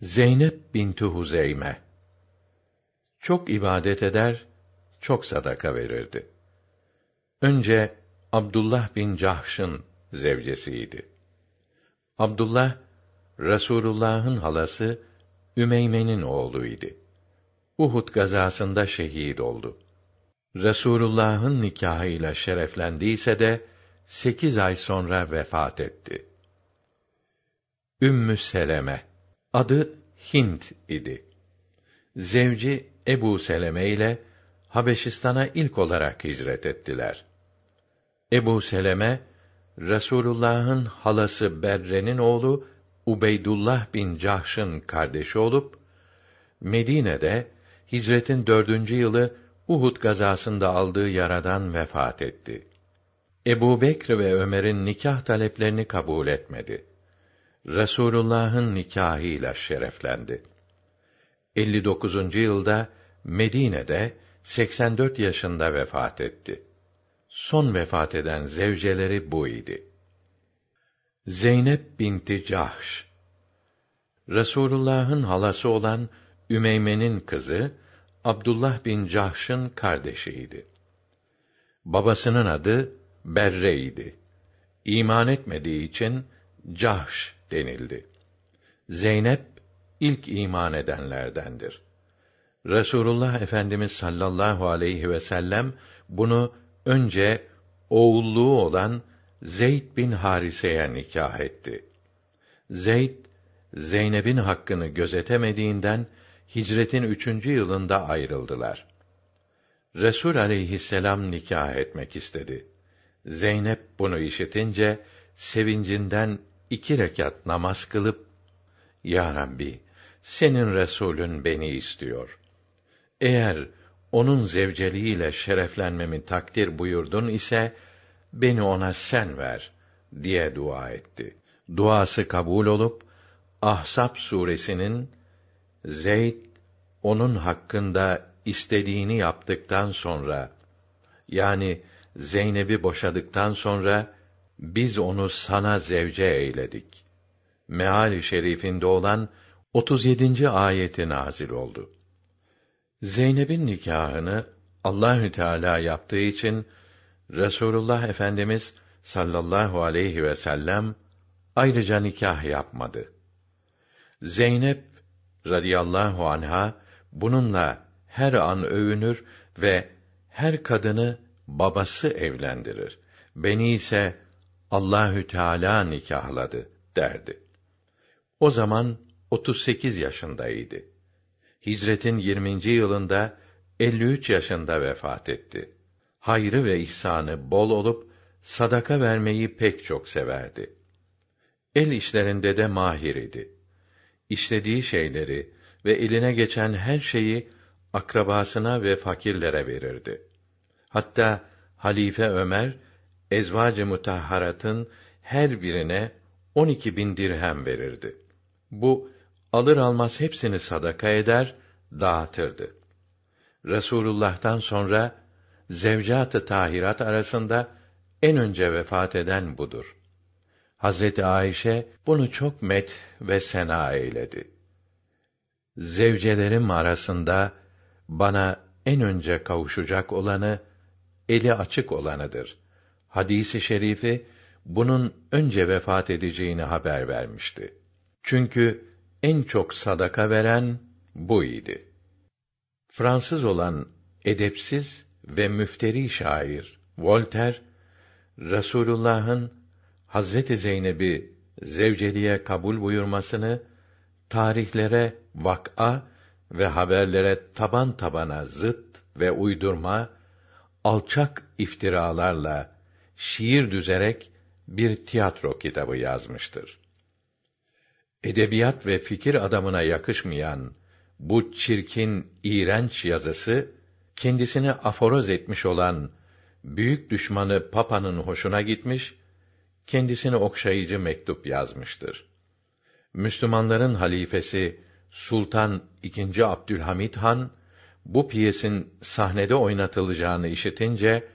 Zeynep binti Huzeyme çok ibadet eder, çok sadaka verirdi. Önce Abdullah bin Cahş'ın zevcesiydi. Abdullah Resulullah'ın halası Ümeyme'nin oğluydu. Uhud gazasında şehit oldu. Resulullah'ın nikahıyla şereflendiyse de sekiz ay sonra vefat etti. Ümmü Seleme adı Hint idi. Zevci Ebu Seleme ile Habeşistan'a ilk olarak hicret ettiler. Ebu Seleme Resulullah'ın halası Berre'nin oğlu Ubeydullah bin Cahş'ın kardeşi olup Medine'de hicretin dördüncü yılı Uhud gazasında aldığı yaradan vefat etti. Ebu Bekr ve Ömer'in nikah taleplerini kabul etmedi. Resulullah'ın nikahıyla şereflendi. 59. yılda Medine'de 84 yaşında vefat etti. Son vefat eden zevceleri bu idi. Zeynep binti Cahş Resulullah'ın halası olan Ümeyme'nin kızı Abdullah bin Cahş'ın kardeşiydi. Babasının adı Berre idi. İman etmediği için Cahş denildi. Zeynep ilk iman edenlerdendir. Resulullah Efendimiz sallallahu aleyhi ve sellem bunu önce oğulluğu olan Zeyd bin Harise'ye nikah etti. Zeyd Zeynep'in hakkını gözetemediğinden hicretin üçüncü yılında ayrıldılar. Resul aleyhisselam nikah etmek istedi. Zeynep bunu işitince sevincinden iki rekat namaz kılıp Ya Rabbi senin Resulün beni istiyor. Eğer onun zevceliğiyle şereflenmemi takdir buyurdun ise beni ona sen ver diye dua etti. Duası kabul olup Ahsap suresinin Zeyd onun hakkında istediğini yaptıktan sonra yani Zeynep'i boşadıktan sonra biz onu sana zevce eyledik. Meal-i şerifinde olan 37. ayeti nazil oldu. Zeynep'in nikahını Allahü Teala yaptığı için Resulullah Efendimiz sallallahu aleyhi ve sellem ayrıca nikah yapmadı. Zeynep radıyallahu anha bununla her an övünür ve her kadını babası evlendirir. Beni ise Allahü Teala nikahladı derdi. O zaman 38 yaşındaydı. Hicretin 20. yılında 53 yaşında vefat etti. Hayrı ve ihsanı bol olup sadaka vermeyi pek çok severdi. El işlerinde de mahir idi. İşlediği şeyleri ve eline geçen her şeyi akrabasına ve fakirlere verirdi. Hatta Halife Ömer, ezvacı mutahharatın her birine on iki bin dirhem verirdi. Bu alır almaz hepsini sadaka eder, dağıtırdı. Resulullah'tan sonra zevcat-ı tahirat arasında en önce vefat eden budur. Hazreti Ayşe bunu çok met ve sena eyledi. Zevcelerim arasında bana en önce kavuşacak olanı eli açık olanıdır. Hadisi şerifi bunun önce vefat edeceğini haber vermişti. Çünkü en çok sadaka veren bu idi. Fransız olan edepsiz ve müfteri şair Voltaire Resulullah'ın Hazreti Zeynep'i zevceliğe kabul buyurmasını tarihlere vak'a ve haberlere taban tabana zıt ve uydurma alçak iftiralarla şiir düzerek bir tiyatro kitabı yazmıştır. Edebiyat ve fikir adamına yakışmayan bu çirkin, iğrenç yazısı kendisini aforoz etmiş olan büyük düşmanı Papa'nın hoşuna gitmiş, kendisini okşayıcı mektup yazmıştır. Müslümanların halifesi Sultan II. Abdülhamid Han bu piyesin sahnede oynatılacağını işitince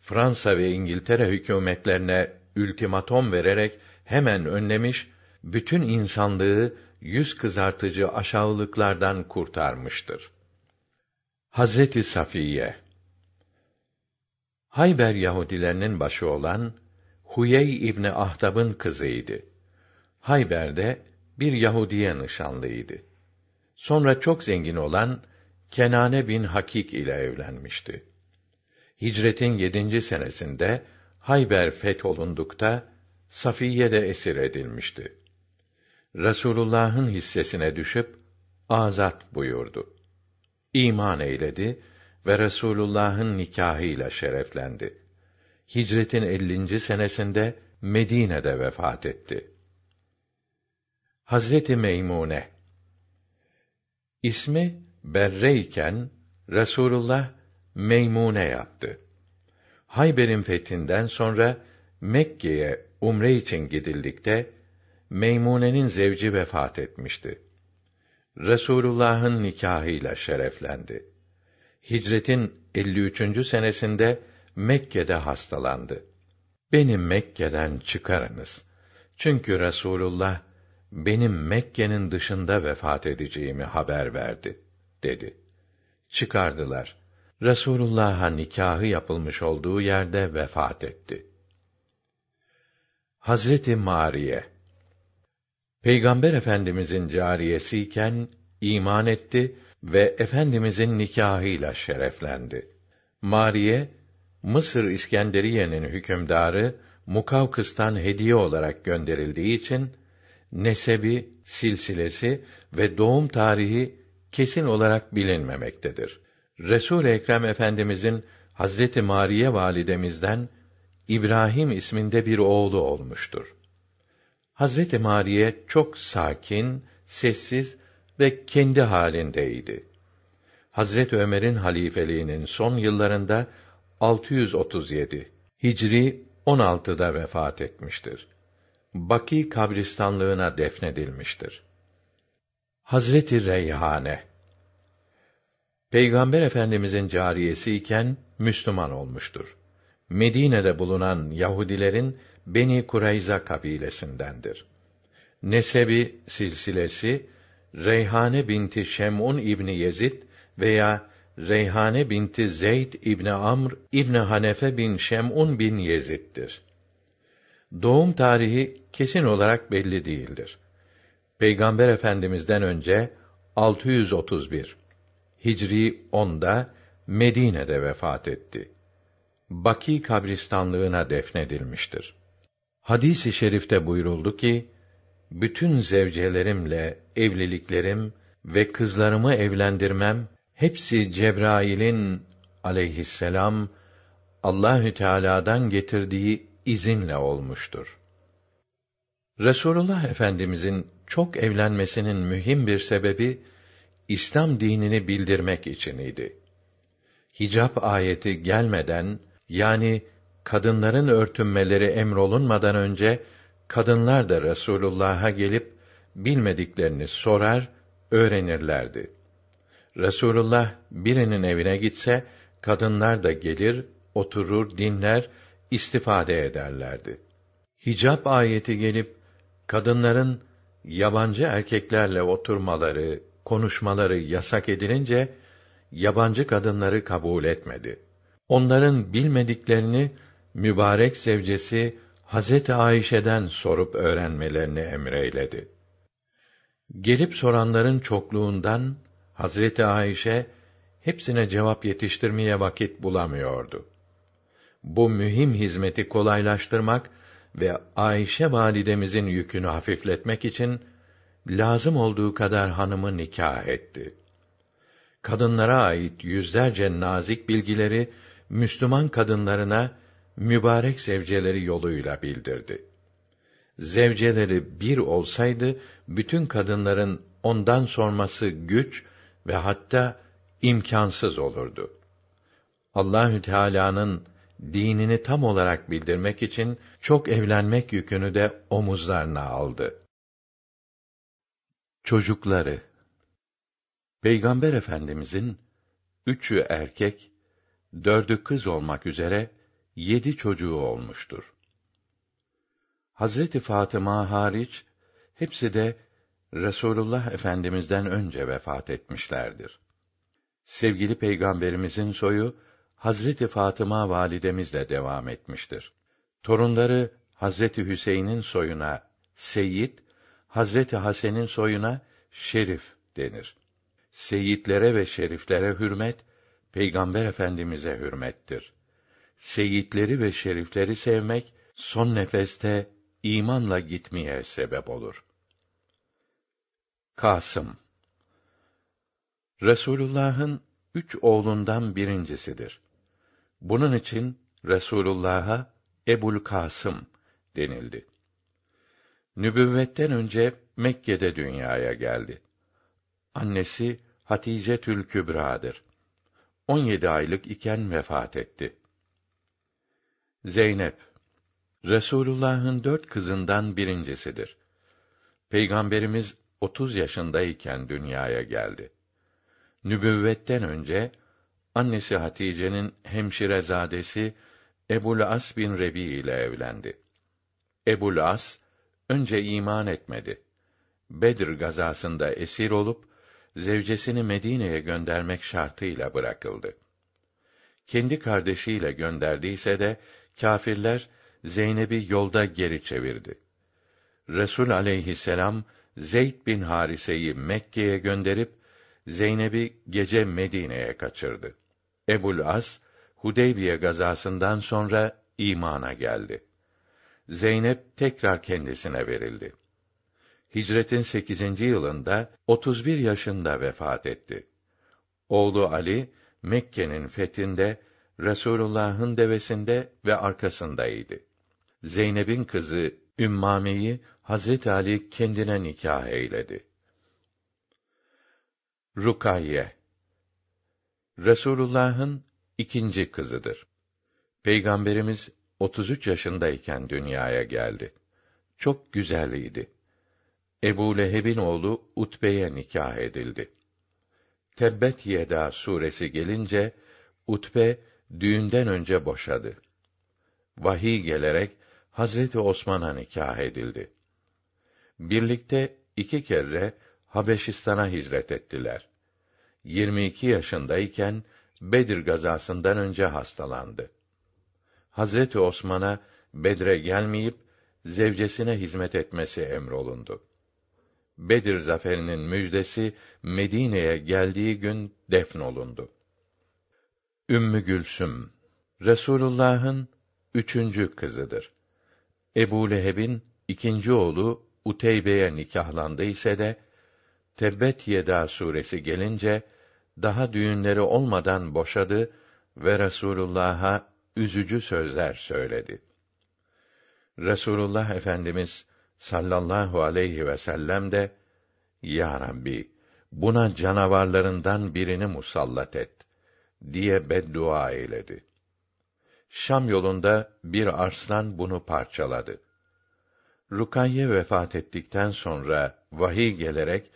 Fransa ve İngiltere hükümetlerine ultimatom vererek hemen önlemiş, bütün insanlığı yüz kızartıcı aşağılıklardan kurtarmıştır. Hazreti Safiye Hayber Yahudilerinin başı olan Huyey İbni Ahtab'ın kızıydı. Hayber'de bir Yahudiye nişanlıydı. Sonra çok zengin olan Kenane bin Hakik ile evlenmişti. Hicretin yedinci senesinde Hayber fetholundukta Safiye de esir edilmişti. Resulullah'ın hissesine düşüp azat buyurdu. İman eyledi ve Resulullah'ın nikahıyla şereflendi. Hicretin 50. senesinde Medine'de vefat etti. Hazreti Meymune İsmi Berre iken Resulullah Meymune yaptı. Hayber'in fethinden sonra Mekke'ye umre için gidildikte Meymune'nin zevci vefat etmişti. Resulullah'ın nikahıyla şereflendi. Hicretin 53. senesinde Mekke'de hastalandı. Beni Mekke'den çıkarınız. Çünkü Resulullah benim Mekke'nin dışında vefat edeceğimi haber verdi dedi. Çıkardılar. Resulullah'a nikahı yapılmış olduğu yerde vefat etti. Hazreti Mariye Peygamber Efendimizin cariyesiyken iman etti ve efendimizin nikahıyla şereflendi. Mariye Mısır İskenderiye'nin hükümdarı Mukavkıs'tan hediye olarak gönderildiği için nesebi, silsilesi ve doğum tarihi kesin olarak bilinmemektedir. Resul Ekrem Efendimizin Hazreti Mariye validemizden İbrahim isminde bir oğlu olmuştur. Hazreti Mariye çok sakin, sessiz ve kendi halindeydi. Hazreti Ömer'in halifeliğinin son yıllarında 637 Hicri 16'da vefat etmiştir. Baki kabristanlığına defnedilmiştir. Hazreti Reyhane Peygamber Efendimizin cariyesi iken Müslüman olmuştur. Medine'de bulunan Yahudilerin Beni Kurayza kabilesindendir. Nesebi silsilesi Reyhane binti Şem'un İbni Yezid veya Reyhane binti Zeyd İbni Amr İbni Hanefe bin Şem'un bin Yezid'dir. Doğum tarihi kesin olarak belli değildir. Peygamber Efendimizden önce 631 Hicri 10'da Medine'de vefat etti. Baki kabristanlığına defnedilmiştir. Hadis-i şerifte buyuruldu ki, bütün zevcelerimle evliliklerim ve kızlarımı evlendirmem hepsi Cebrail'in aleyhisselam Allahü Teala'dan getirdiği izinle olmuştur. Resulullah Efendimizin çok evlenmesinin mühim bir sebebi İslam dinini bildirmek için idi. Hicap ayeti gelmeden yani kadınların örtünmeleri emrolunmadan önce kadınlar da Resulullah'a gelip bilmediklerini sorar, öğrenirlerdi. Resulullah birinin evine gitse kadınlar da gelir, oturur, dinler, istifade ederlerdi. Hicap ayeti gelip kadınların yabancı erkeklerle oturmaları, konuşmaları yasak edilince yabancı kadınları kabul etmedi. Onların bilmediklerini mübarek zevcesi Hazreti Ayşe'den sorup öğrenmelerini emreyledi. Gelip soranların çokluğundan Hazreti Ayşe hepsine cevap yetiştirmeye vakit bulamıyordu. Bu mühim hizmeti kolaylaştırmak ve Ayşe validemizin yükünü hafifletmek için lazım olduğu kadar hanımı nikah etti. Kadınlara ait yüzlerce nazik bilgileri Müslüman kadınlarına mübarek zevceleri yoluyla bildirdi. Zevceleri bir olsaydı bütün kadınların ondan sorması güç ve hatta imkansız olurdu. Allahü Teala'nın dinini tam olarak bildirmek için çok evlenmek yükünü de omuzlarına aldı. Çocukları Peygamber Efendimizin üçü erkek, dördü kız olmak üzere yedi çocuğu olmuştur. Hazreti Fatıma hariç hepsi de Resulullah Efendimizden önce vefat etmişlerdir. Sevgili Peygamberimizin soyu Hazreti Fatıma validemizle devam etmiştir. Torunları Hazreti Hüseyin'in soyuna Seyyid, Hazreti Hasen'in soyuna Şerif denir. Seyitlere ve şeriflere hürmet, Peygamber Efendimize hürmettir. Seyitleri ve şerifleri sevmek son nefeste imanla gitmeye sebep olur. Kasım Resulullah'ın üç oğlundan birincisidir. Bunun için Resulullah'a Ebul Kasım denildi. Nübüvvetten önce Mekke'de dünyaya geldi. Annesi Hatice Tül Kübra'dır. 17 aylık iken vefat etti. Zeynep Resulullah'ın dört kızından birincisidir. Peygamberimiz 30 yaşındayken dünyaya geldi. Nübüvvetten önce annesi Hatice'nin hemşirezadesi Ebul As bin Rebi ile evlendi. Ebul As önce iman etmedi. Bedir gazasında esir olup zevcesini Medine'ye göndermek şartıyla bırakıldı. Kendi kardeşiyle gönderdiyse de kâfirler Zeynep'i yolda geri çevirdi. Resul aleyhisselam Zeyd bin Harise'yi Mekke'ye gönderip Zeynep'i gece Medine'ye kaçırdı. Ebul As Hudeybiye gazasından sonra imana geldi. Zeynep tekrar kendisine verildi. Hicretin 8. yılında 31 yaşında vefat etti. Oğlu Ali Mekke'nin fethinde Resulullah'ın devesinde ve arkasındaydı. Zeynep'in kızı Ümmame'yi Hazret Ali kendine nikah eyledi. Rukayye Resulullah'ın ikinci kızıdır. Peygamberimiz 33 yaşındayken dünyaya geldi. Çok güzeliydi. Ebu Leheb'in oğlu Utbe'ye nikah edildi. Tebbet Yeda suresi gelince Utbe düğünden önce boşadı. Vahiy gelerek Hazreti Osman'a nikah edildi. Birlikte iki kere Habeşistan'a hicret ettiler. 22 yaşındayken Bedir gazasından önce hastalandı. Hazreti Osman'a Bedre gelmeyip zevcesine hizmet etmesi emrolundu. Bedir zaferinin müjdesi Medine'ye geldiği gün defnolundu. Ümmü Gülsüm Resulullah'ın üçüncü kızıdır. Ebu Leheb'in ikinci oğlu Uteybe'ye nikahlandı ise de Tebbet Yeda suresi gelince daha düğünleri olmadan boşadı ve Resulullah'a üzücü sözler söyledi. Resulullah Efendimiz sallallahu aleyhi ve sellem de Ya Rabbi buna canavarlarından birini musallat et diye beddua eyledi. Şam yolunda bir arslan bunu parçaladı. Rukayye vefat ettikten sonra vahiy gelerek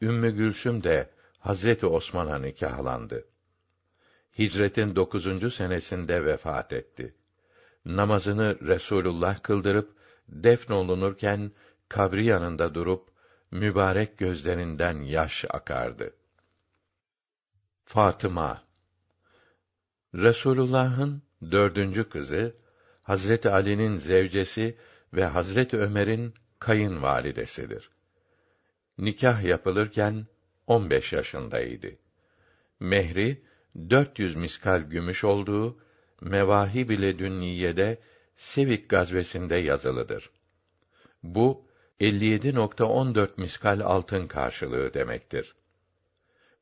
Ümmü Gülsüm de Hazreti Osman'a nikahlandı. Hicretin dokuzuncu senesinde vefat etti. Namazını Resulullah kıldırıp defnolunurken kabri yanında durup mübarek gözlerinden yaş akardı. Fatıma Resulullah'ın dördüncü kızı, Hazreti Ali'nin zevcesi ve Hazreti Ömer'in kayınvalidesidir. Nikah yapılırken 15 yaşındaydı. Mehri 400 miskal gümüş olduğu Mevahib ile Dünniye'de Sevik gazvesinde yazılıdır. Bu 57.14 miskal altın karşılığı demektir.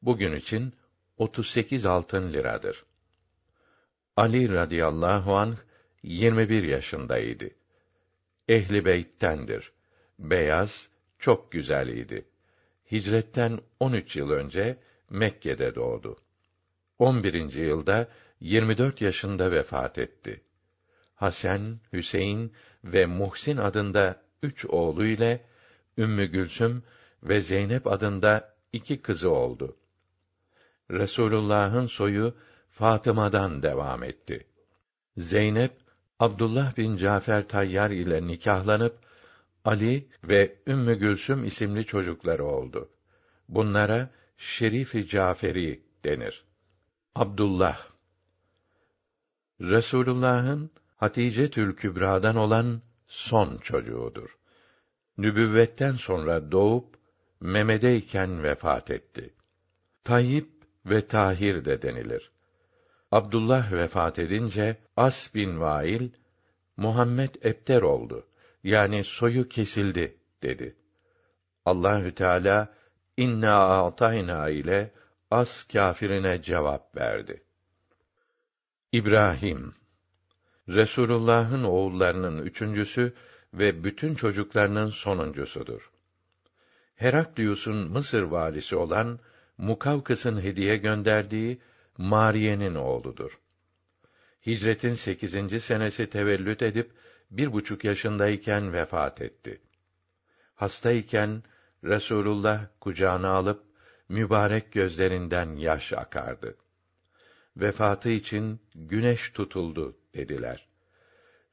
Bugün için 38 altın liradır. Ali radıyallahu anh 21 yaşındaydı. Ehli beyttendir. Beyaz, çok güzel idi. Hicretten 13 yıl önce Mekke'de doğdu. 11. yılda 24 yaşında vefat etti. Hasan, Hüseyin ve Muhsin adında üç oğlu ile Ümmü Gülsüm ve Zeynep adında iki kızı oldu. Resulullah'ın soyu Fatıma'dan devam etti. Zeynep Abdullah bin Cafer Tayyar ile nikahlanıp Ali ve Ümmü Gülsüm isimli çocukları oldu. Bunlara Şerifi Caferi denir. Abdullah Resulullah'ın Hatice Tül Kübra'dan olan son çocuğudur. Nübüvvetten sonra doğup memedeyken vefat etti. Tayyip ve Tahir de denilir. Abdullah vefat edince As bin Vail Muhammed ebter oldu. Yani soyu kesildi dedi. Allahü Teala inna atayna ile as kâfirine cevap verdi. İbrahim Resulullah'ın oğullarının üçüncüsü ve bütün çocuklarının sonuncusudur. Heraklius'un Mısır valisi olan Mukavkıs'ın hediye gönderdiği Mariye'nin oğludur. Hicretin sekizinci senesi tevellüt edip bir buçuk yaşındayken vefat etti. Hastayken Resulullah kucağına alıp mübarek gözlerinden yaş akardı. vefatı için güneş tutuldu dediler.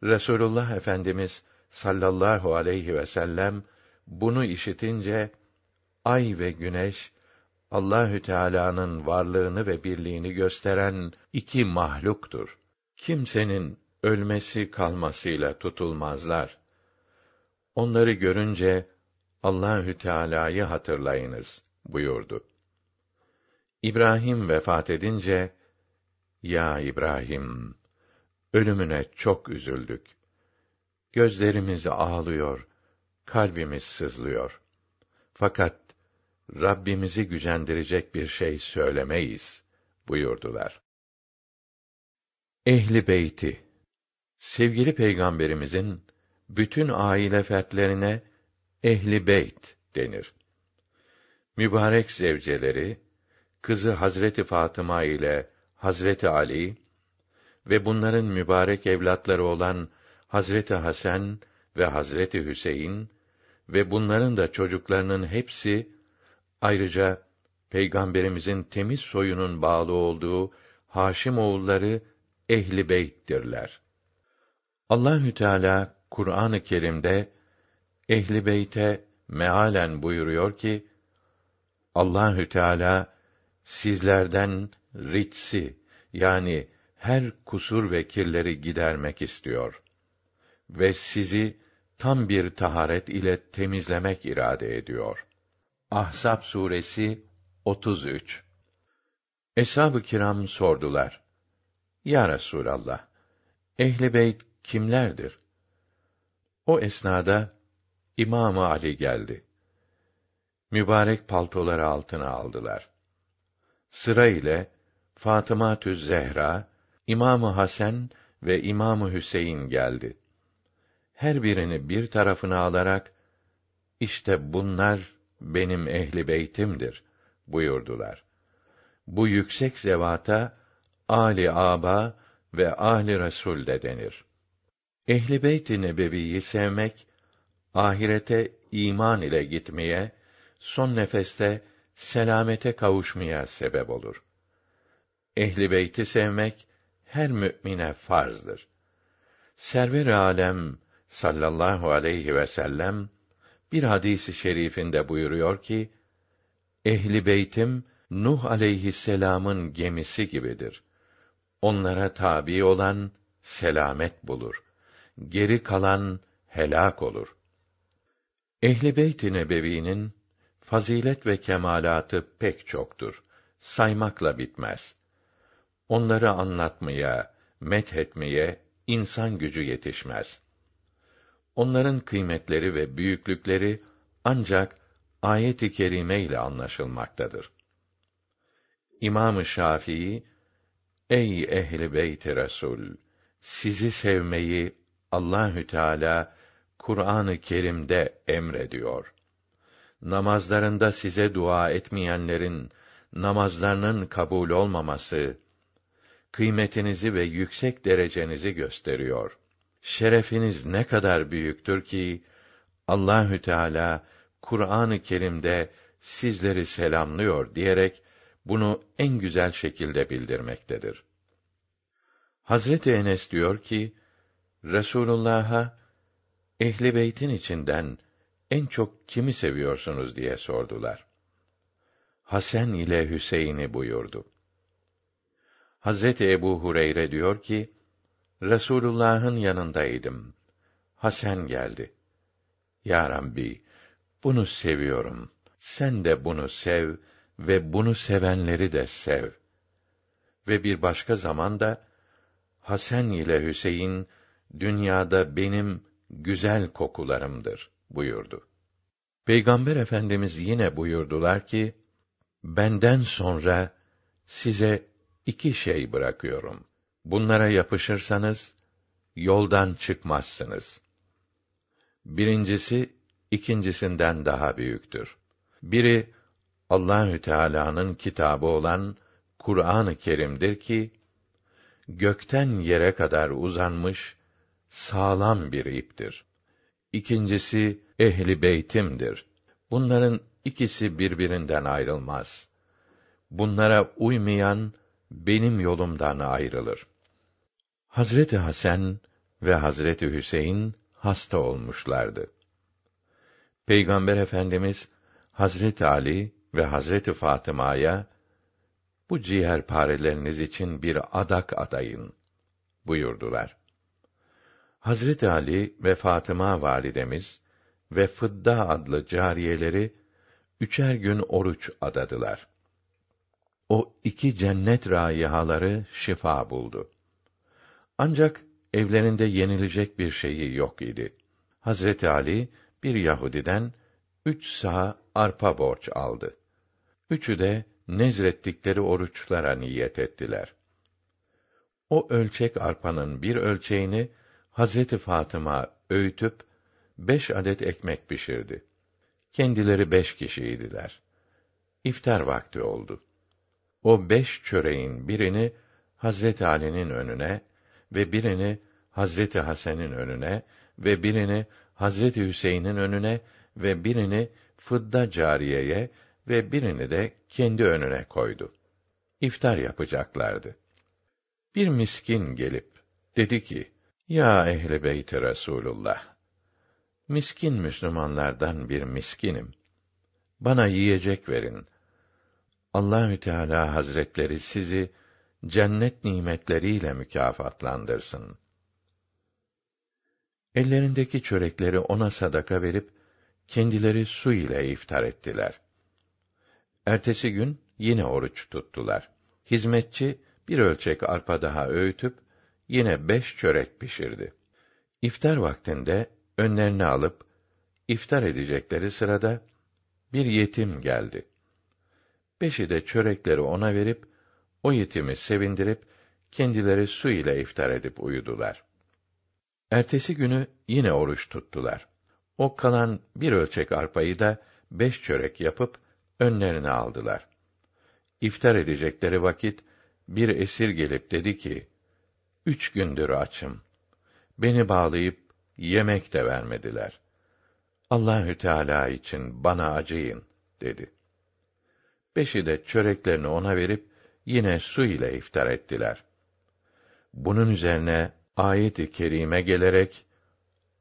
Resulullah Efendimiz sallallahu aleyhi ve sellem bunu işitince ay ve güneş Allahü Teala'nın varlığını ve birliğini gösteren iki mahluktur. Kimsenin ölmesi kalmasıyla tutulmazlar. Onları görünce Allahü Teala'yı hatırlayınız buyurdu. İbrahim vefat edince ya İbrahim ölümüne çok üzüldük. Gözlerimiz ağlıyor, kalbimiz sızlıyor. Fakat Rabbimizi gücendirecek bir şey söylemeyiz buyurdular. Ehli beyti sevgili peygamberimizin bütün aile fertlerine ehli beyt denir. Mübarek zevceleri, kızı Hazreti Fatıma ile Hazreti Ali ve bunların mübarek evlatları olan Hazreti Hasan ve Hazreti Hüseyin ve bunların da çocuklarının hepsi ayrıca Peygamberimizin temiz soyunun bağlı olduğu Haşim oğulları ehli beyttirler. Allahü Teala Kur'an-ı Kerim'de ehli beyte mealen buyuruyor ki Allahü Teala sizlerden ritsi yani her kusur ve kirleri gidermek istiyor ve sizi tam bir taharet ile temizlemek irade ediyor. Ahzab suresi 33 Eshab-ı kiram sordular. Ya Resulallah, ehli beyt kimlerdir? O esnada İmam Ali geldi. Mübarek paltoları altına aldılar. Sıra ile Fatıma Tüz Zehra, İmamı Hasan ve İmamı Hüseyin geldi. Her birini bir tarafına alarak işte bunlar benim ehli beytimdir buyurdular. Bu yüksek zevata Ali Aba ve ahli Resul de denir. Ehli Beyt-i Nebevi'yi sevmek ahirete iman ile gitmeye, son nefeste selamete kavuşmaya sebep olur. Ehli beyti sevmek her mümine farzdır. Server alem sallallahu aleyhi ve sellem bir hadisi şerifinde buyuruyor ki: Ehli beytim Nuh aleyhisselam'ın gemisi gibidir. Onlara tabi olan selamet bulur. Geri kalan helak olur. Ehli Beyt-i Nebevi'nin fazilet ve kemalatı pek çoktur. Saymakla bitmez. Onları anlatmaya, methetmeye insan gücü yetişmez. Onların kıymetleri ve büyüklükleri ancak ayet-i kerime ile anlaşılmaktadır. İmam-ı Şafii Ey ehli beyt Resul sizi sevmeyi Allahü Teala Kur'an-ı Kerim'de emrediyor. Namazlarında size dua etmeyenlerin namazlarının kabul olmaması kıymetinizi ve yüksek derecenizi gösteriyor. Şerefiniz ne kadar büyüktür ki Allahü Teala Kur'an-ı Kerim'de sizleri selamlıyor diyerek bunu en güzel şekilde bildirmektedir. Hazreti Enes diyor ki Resulullah'a ehli beytin içinden en çok kimi seviyorsunuz diye sordular. Hasan ile Hüseyin'i buyurdu. Hazreti Ebu Hureyre diyor ki, Resulullah'ın yanındaydım. Hasan geldi. Ya Rabbi, bunu seviyorum. Sen de bunu sev ve bunu sevenleri de sev. Ve bir başka zamanda Hasan ile Hüseyin dünyada benim güzel kokularımdır buyurdu. Peygamber Efendimiz yine buyurdular ki, benden sonra size iki şey bırakıyorum. Bunlara yapışırsanız, yoldan çıkmazsınız. Birincisi, ikincisinden daha büyüktür. Biri, Allahü Teala'nın kitabı olan Kur'an-ı Kerim'dir ki, gökten yere kadar uzanmış, sağlam bir iptir. İkincisi ehli beytimdir. Bunların ikisi birbirinden ayrılmaz. Bunlara uymayan benim yolumdan ayrılır. Hazreti Hasan ve Hazreti Hüseyin hasta olmuşlardı. Peygamber Efendimiz Hazreti Ali ve Hazreti Fatıma'ya bu ciğer pareleriniz için bir adak adayın buyurdular. Hazreti Ali ve Fatıma validemiz ve Fıdda adlı cariyeleri üçer gün oruç adadılar. O iki cennet raihaları şifa buldu. Ancak evlerinde yenilecek bir şeyi yok idi. Hazreti Ali bir Yahudiden üç sağ arpa borç aldı. Üçü de nezrettikleri oruçlara niyet ettiler. O ölçek arpanın bir ölçeğini Hazreti Fatıma öğütüp beş adet ekmek pişirdi. Kendileri beş kişiydiler. İftar vakti oldu. O beş çöreğin birini Hazreti Ali'nin önüne ve birini Hazreti Hasan'ın önüne ve birini Hazreti Hüseyin'in önüne ve birini Fıdda cariyeye ve birini de kendi önüne koydu. İftar yapacaklardı. Bir miskin gelip dedi ki: Ya ehli beyt Resulullah, miskin Müslümanlardan bir miskinim. Bana yiyecek verin. Allahü Teala Hazretleri sizi cennet nimetleriyle mükafatlandırsın. Ellerindeki çörekleri ona sadaka verip kendileri su ile iftar ettiler. Ertesi gün yine oruç tuttular. Hizmetçi bir ölçek arpa daha öğütüp yine beş çörek pişirdi. İftar vaktinde önlerini alıp iftar edecekleri sırada bir yetim geldi. Beşi de çörekleri ona verip o yetimi sevindirip kendileri su ile iftar edip uyudular. Ertesi günü yine oruç tuttular. O kalan bir ölçek arpayı da beş çörek yapıp önlerine aldılar. İftar edecekleri vakit bir esir gelip dedi ki, Üç gündür açım. Beni bağlayıp yemek de vermediler. Allahü Teala için bana acıyın dedi. Beşi de çöreklerini ona verip yine su ile iftar ettiler. Bunun üzerine ayet-i kerime gelerek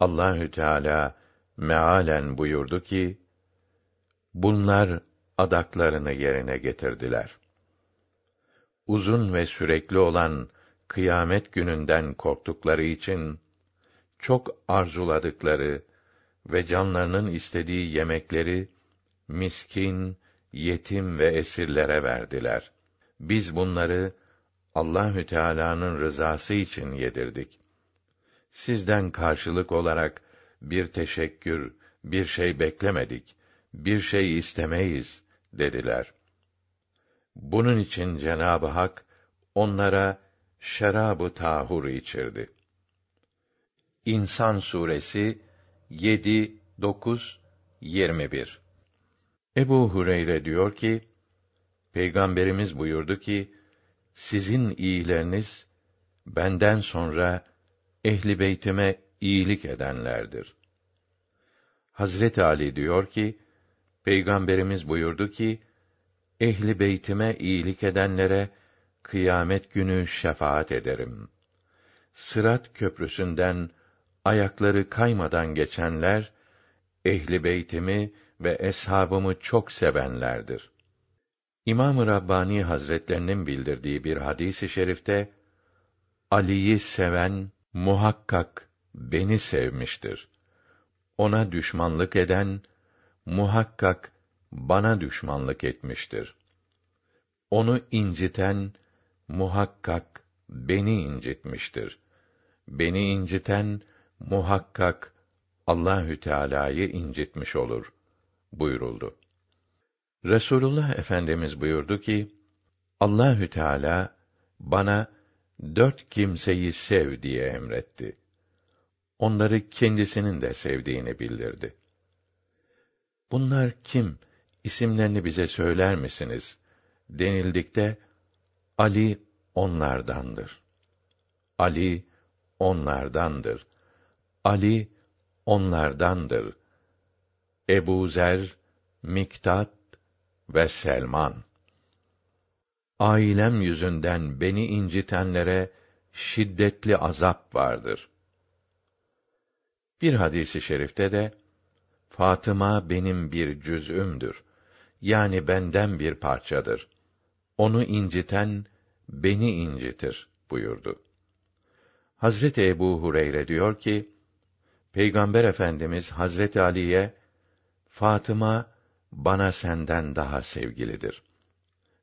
Allahü Teala mealen buyurdu ki: Bunlar adaklarını yerine getirdiler. Uzun ve sürekli olan kıyamet gününden korktukları için çok arzuladıkları ve canlarının istediği yemekleri miskin, yetim ve esirlere verdiler. Biz bunları Allahü Teala'nın rızası için yedirdik. Sizden karşılık olarak bir teşekkür, bir şey beklemedik, bir şey istemeyiz dediler. Bunun için Cenab-ı Hak onlara şarabı tahur içirdi. İnsan suresi 7 9 21 Ebu Hureyre diyor ki Peygamberimiz buyurdu ki sizin iyileriniz benden sonra ehli beytime iyilik edenlerdir. Hazreti Ali diyor ki Peygamberimiz buyurdu ki ehli beytime iyilik edenlere kıyamet günü şefaat ederim. Sırat köprüsünden ayakları kaymadan geçenler ehli beytimi ve eshabımı çok sevenlerdir. İmam-ı Rabbani Hazretlerinin bildirdiği bir hadisi i şerifte Ali'yi seven muhakkak beni sevmiştir. Ona düşmanlık eden muhakkak bana düşmanlık etmiştir. Onu inciten muhakkak beni incitmiştir. Beni inciten muhakkak Allahü Teala'yı incitmiş olur buyuruldu. Resulullah Efendimiz buyurdu ki: Allahü Teala bana dört kimseyi sev diye emretti. Onları kendisinin de sevdiğini bildirdi. Bunlar kim? İsimlerini bize söyler misiniz? denildikte Ali onlardandır. Ali onlardandır. Ali onlardandır. Ebu Zer, Miktat ve Selman. ailem yüzünden beni incitenlere şiddetli azap vardır. Bir hadisi şerifte de Fatıma benim bir cüz'ümdür. Yani benden bir parçadır. Onu inciten beni incitir buyurdu. Hazreti Ebu Hureyre diyor ki, Peygamber Efendimiz Hazreti Ali'ye Fatıma bana senden daha sevgilidir.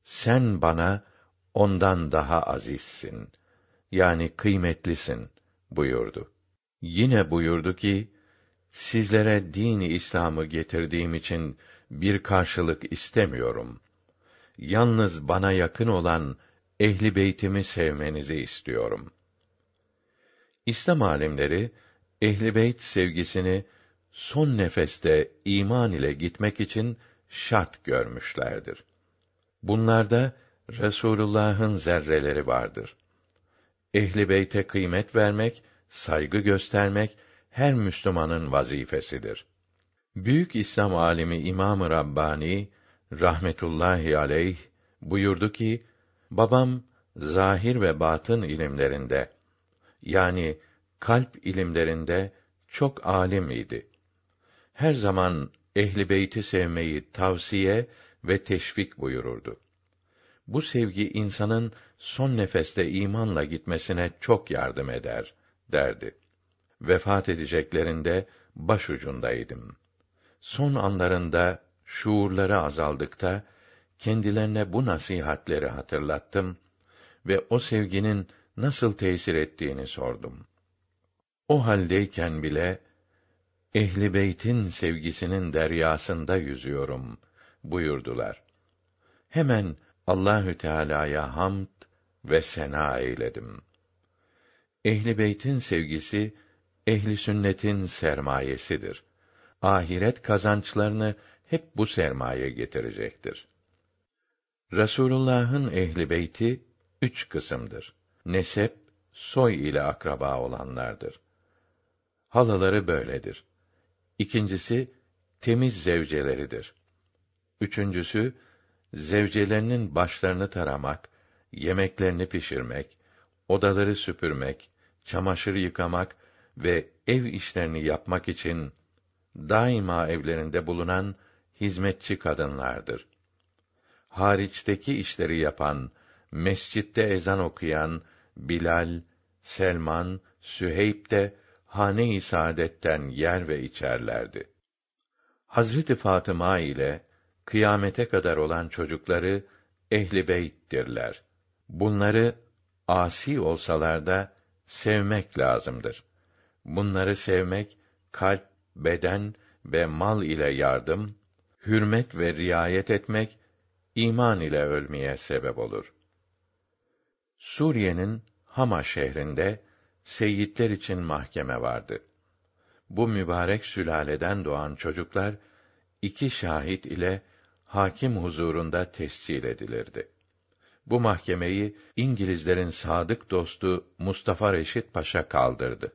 Sen bana ondan daha azizsin. Yani kıymetlisin buyurdu. Yine buyurdu ki, sizlere dini İslam'ı getirdiğim için bir karşılık istemiyorum. Yalnız bana yakın olan ehli beytimi sevmenizi istiyorum. İslam alimleri ehli beyt sevgisini son nefeste iman ile gitmek için şart görmüşlerdir. Bunlarda Resulullah'ın zerreleri vardır. Ehli beyte kıymet vermek, saygı göstermek her Müslümanın vazifesidir. Büyük İslam alimi İmam-ı Rabbani rahmetullahi aleyh buyurdu ki: Babam zahir ve batın ilimlerinde yani kalp ilimlerinde çok alim idi. Her zaman ehli beyti sevmeyi tavsiye ve teşvik buyururdu. Bu sevgi insanın son nefeste imanla gitmesine çok yardım eder derdi. Vefat edeceklerinde başucundaydım. Son anlarında şuurları azaldıkta kendilerine bu nasihatleri hatırlattım ve o sevginin nasıl tesir ettiğini sordum. O haldeyken bile ehli beytin sevgisinin deryasında yüzüyorum buyurdular. Hemen Allahü Teala'ya hamd ve sena eyledim. Ehli beytin sevgisi ehli sünnetin sermayesidir. Ahiret kazançlarını hep bu sermaye getirecektir. Resulullah'ın ehli beyti üç kısımdır. Nesep, soy ile akraba olanlardır. Halaları böyledir. İkincisi, temiz zevceleridir. Üçüncüsü, zevcelerinin başlarını taramak, yemeklerini pişirmek, odaları süpürmek, çamaşır yıkamak ve ev işlerini yapmak için daima evlerinde bulunan hizmetçi kadınlardır. Hariçteki işleri yapan, mescitte ezan okuyan Bilal, Selman, Süheyb de hane-i saadetten yer ve içerlerdi. Hazreti Fatıma ile kıyamete kadar olan çocukları ehli beyttirler. Bunları asi olsalar da sevmek lazımdır. Bunları sevmek kalp, beden ve mal ile yardım, hürmet ve riayet etmek iman ile ölmeye sebep olur. Suriye'nin Hama şehrinde seyitler için mahkeme vardı. Bu mübarek sülaleden doğan çocuklar iki şahit ile hakim huzurunda tescil edilirdi. Bu mahkemeyi İngilizlerin sadık dostu Mustafa Reşit Paşa kaldırdı.